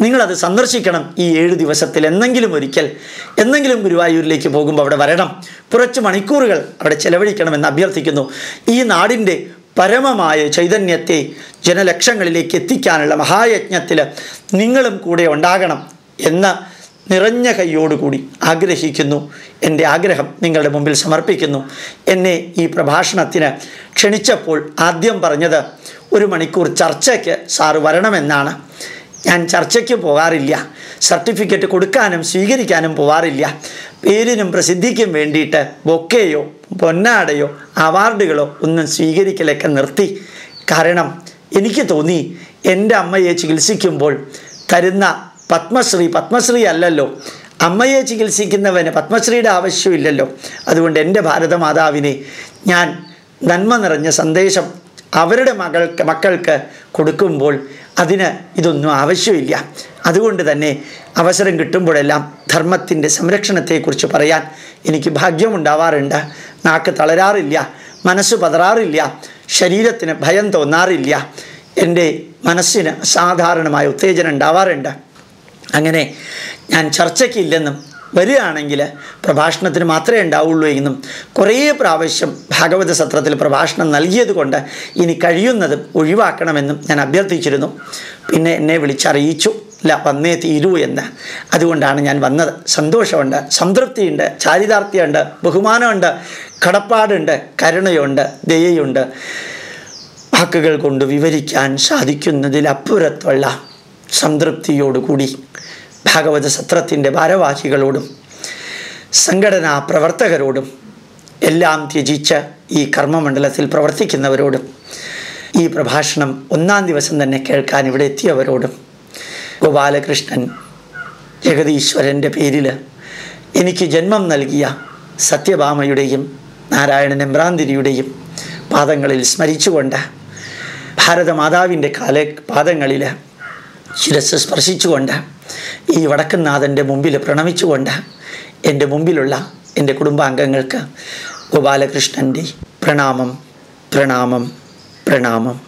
നിങ്ങളത് സന്ദർശിക്കണം ഈ ഏഴ് ദിവസത്തിൽ. എന്നെങ്കിലും ഒരിക്കൽ എന്നെങ്കിലും ഗുരുവായൂരിലേക്ക് പോകുമ്പോൾ അവിടെ വരണം. കുറച്ച് മണിക്കൂറുകൾ അവിടെ ചെലവഴിക്കണമെന്ന് അഭ്യർത്ഥിക്കുന്നു. ഈ നാടിന്റെ പരമമായ ചൈതന്യത്തെ ജനലക്ഷങ്ങളിലേക്ക് എത്തിക്കാനുള്ള മഹായജ്ഞത്തിൽ നിങ്ങളും കൂടെ ഉണ്ടാകണം എന്ന് നിറഞ്ഞ കൈയോടുകൂടി ആഗ്രഹിക്കുന്നു. എന്റെ ആഗ്രഹം നിങ്ങളുടെ മുമ്പിൽ സമർപ്പിക്കുന്നു. എന്നെ ഈ പ്രഭാഷണത്തിന് ക്ഷണിച്ചപ്പോൾ ആദ്യം പറഞ്ഞത് ഒരു മണിക്കൂർ ചർച്ചയ്ക്ക് സാറ് വരണമെന്നാണ്. ഞാൻ ചർച്ചയ്ക്ക് പോകാറില്ല. സർട്ടിഫിക്കറ്റ് കൊടുക്കാനും സ്വീകരിക്കാനും പോകാറില്ല. പേരിനും പ്രസിദ്ധിക്കും വേണ്ടിയിട്ട് ബൊക്കെയോ പൊന്നാടയോ അവാർഡുകളോ ഒന്നും സ്വീകരിക്കലൊക്കെ നിർത്തി. കാരണം എനിക്ക് തോന്നി എന്റെ അമ്മയെ ചികിത്സിക്കുമ്പോൾ തരുന്ന പത്മശ്രീ പത്മശ്രീ അല്ലല്ലോ. അമ്മയെ ചികിത്സിക്കുന്നവന് പത്മശ്രീയുടെ ആവശ്യമില്ലല്ലോ. അതുകൊണ്ട് എന്റെ ഭാരതമാതാവിനെ ഞാൻ നന്മ നിറഞ്ഞ സന്ദേശം അവരുടെ മകൾക്ക് മക്കൾക്ക് കൊടുക്കുമ്പോൾ അതിന് ഇതൊന്നും ആവശ്യമില്ല. അതുകൊണ്ട് തന്നെ അവസരം കിട്ടുമ്പോഴെല്ലാം ധർമ്മത്തിന്റെ സംരക്ഷണത്തെക്കുറിച്ച് പറയാൻ എനിക്ക് ഭാഗ്യമുണ്ടാവാറുണ്ട്. നാക്ക് തളരാറില്ല മനസ്സ് പതറാറില്ല ശരീരത്തിന് ഭയം തോന്നാറില്ല. എന്റെ മനസ്സിന് സാധാരണമായ ഉത്തേജനം ഉണ്ടാവാറുണ്ട്. അങ്ങനെ ഞാൻ ചർച്ചയ്ക്കില്ലെന്നും വരികയാണെങ്കിൽ പ്രഭാഷണത്തിന് മാത്രമേ ഉണ്ടാവുള്ളൂ എന്നും കുറേ പ്രാവശ്യം ഭാഗവത സത്രത്തിൽ പ്രഭാഷണം നൽകിയത് കൊണ്ട് ഇനി കഴിയുന്നതും ഒഴിവാക്കണമെന്നും ഞാൻ അഭ്യർത്ഥിച്ചിരുന്നു. പിന്നെ എന്നെ വിളിച്ചറിയിച്ചു. ഇല്ല വന്നേ തീരൂ എന്ന്. അതുകൊണ്ടാണ് ഞാൻ വന്നത്. സന്തോഷമുണ്ട് സംതൃപ്തിയുണ്ട് ചാരിതാർത്ഥ്യമുണ്ട് ബഹുമാനമുണ്ട് കടപ്പാടുണ്ട് കരുണയുണ്ട് ദയയുണ്ട്. വാക്കുകൾ കൊണ്ട് വിവരിക്കാൻ സാധിക്കുന്നതിലപ്പുറത്തുള്ള സംതൃപ്തിയോടുകൂടി ഭാഗവത സത്രത്തിന്റെ ഭാരവാഹികളോടും സംഘടനാ പ്രവർത്തകരോടും എല്ലാം ത്യജിച്ച് ഈ കർമ്മമണ്ഡലത്തിൽ പ്രവർത്തിക്കുന്നവരോടും ഈ പ്രഭാഷണം ഒന്നാം ദിവസം തന്നെ കേൾക്കാൻ ഇവിടെ എത്തിയവരോടും ഗോപാലകൃഷ്ണൻ ജഗതീശ്വരന്റെ പേരിൽ എനിക്ക് ജന്മം നൽകിയ സത്യഭാമയുടെയും നാരായണൻ എമ്പ്രാന്തിരിയുടെയും പാദങ്ങളിൽ സ്മരിച്ചുകൊണ്ട് ഭാരതമാതാവിന്റെ കാല പാദങ്ങളിൽ ശിരസ് സ്പർശിച്ചുകൊണ്ട് ഈ വടക്കുന്നാഥന്റെ മുമ്പിൽ പ്രണമിച്ചുകൊണ്ട് എന്റെ മുമ്പിലുള്ള എന്റെ കുടുംബാംഗങ്ങൾക്ക് ഗോപാലകൃഷ്ണന്റെ പ്രണാമം പ്രണാമം പ്രണാമം.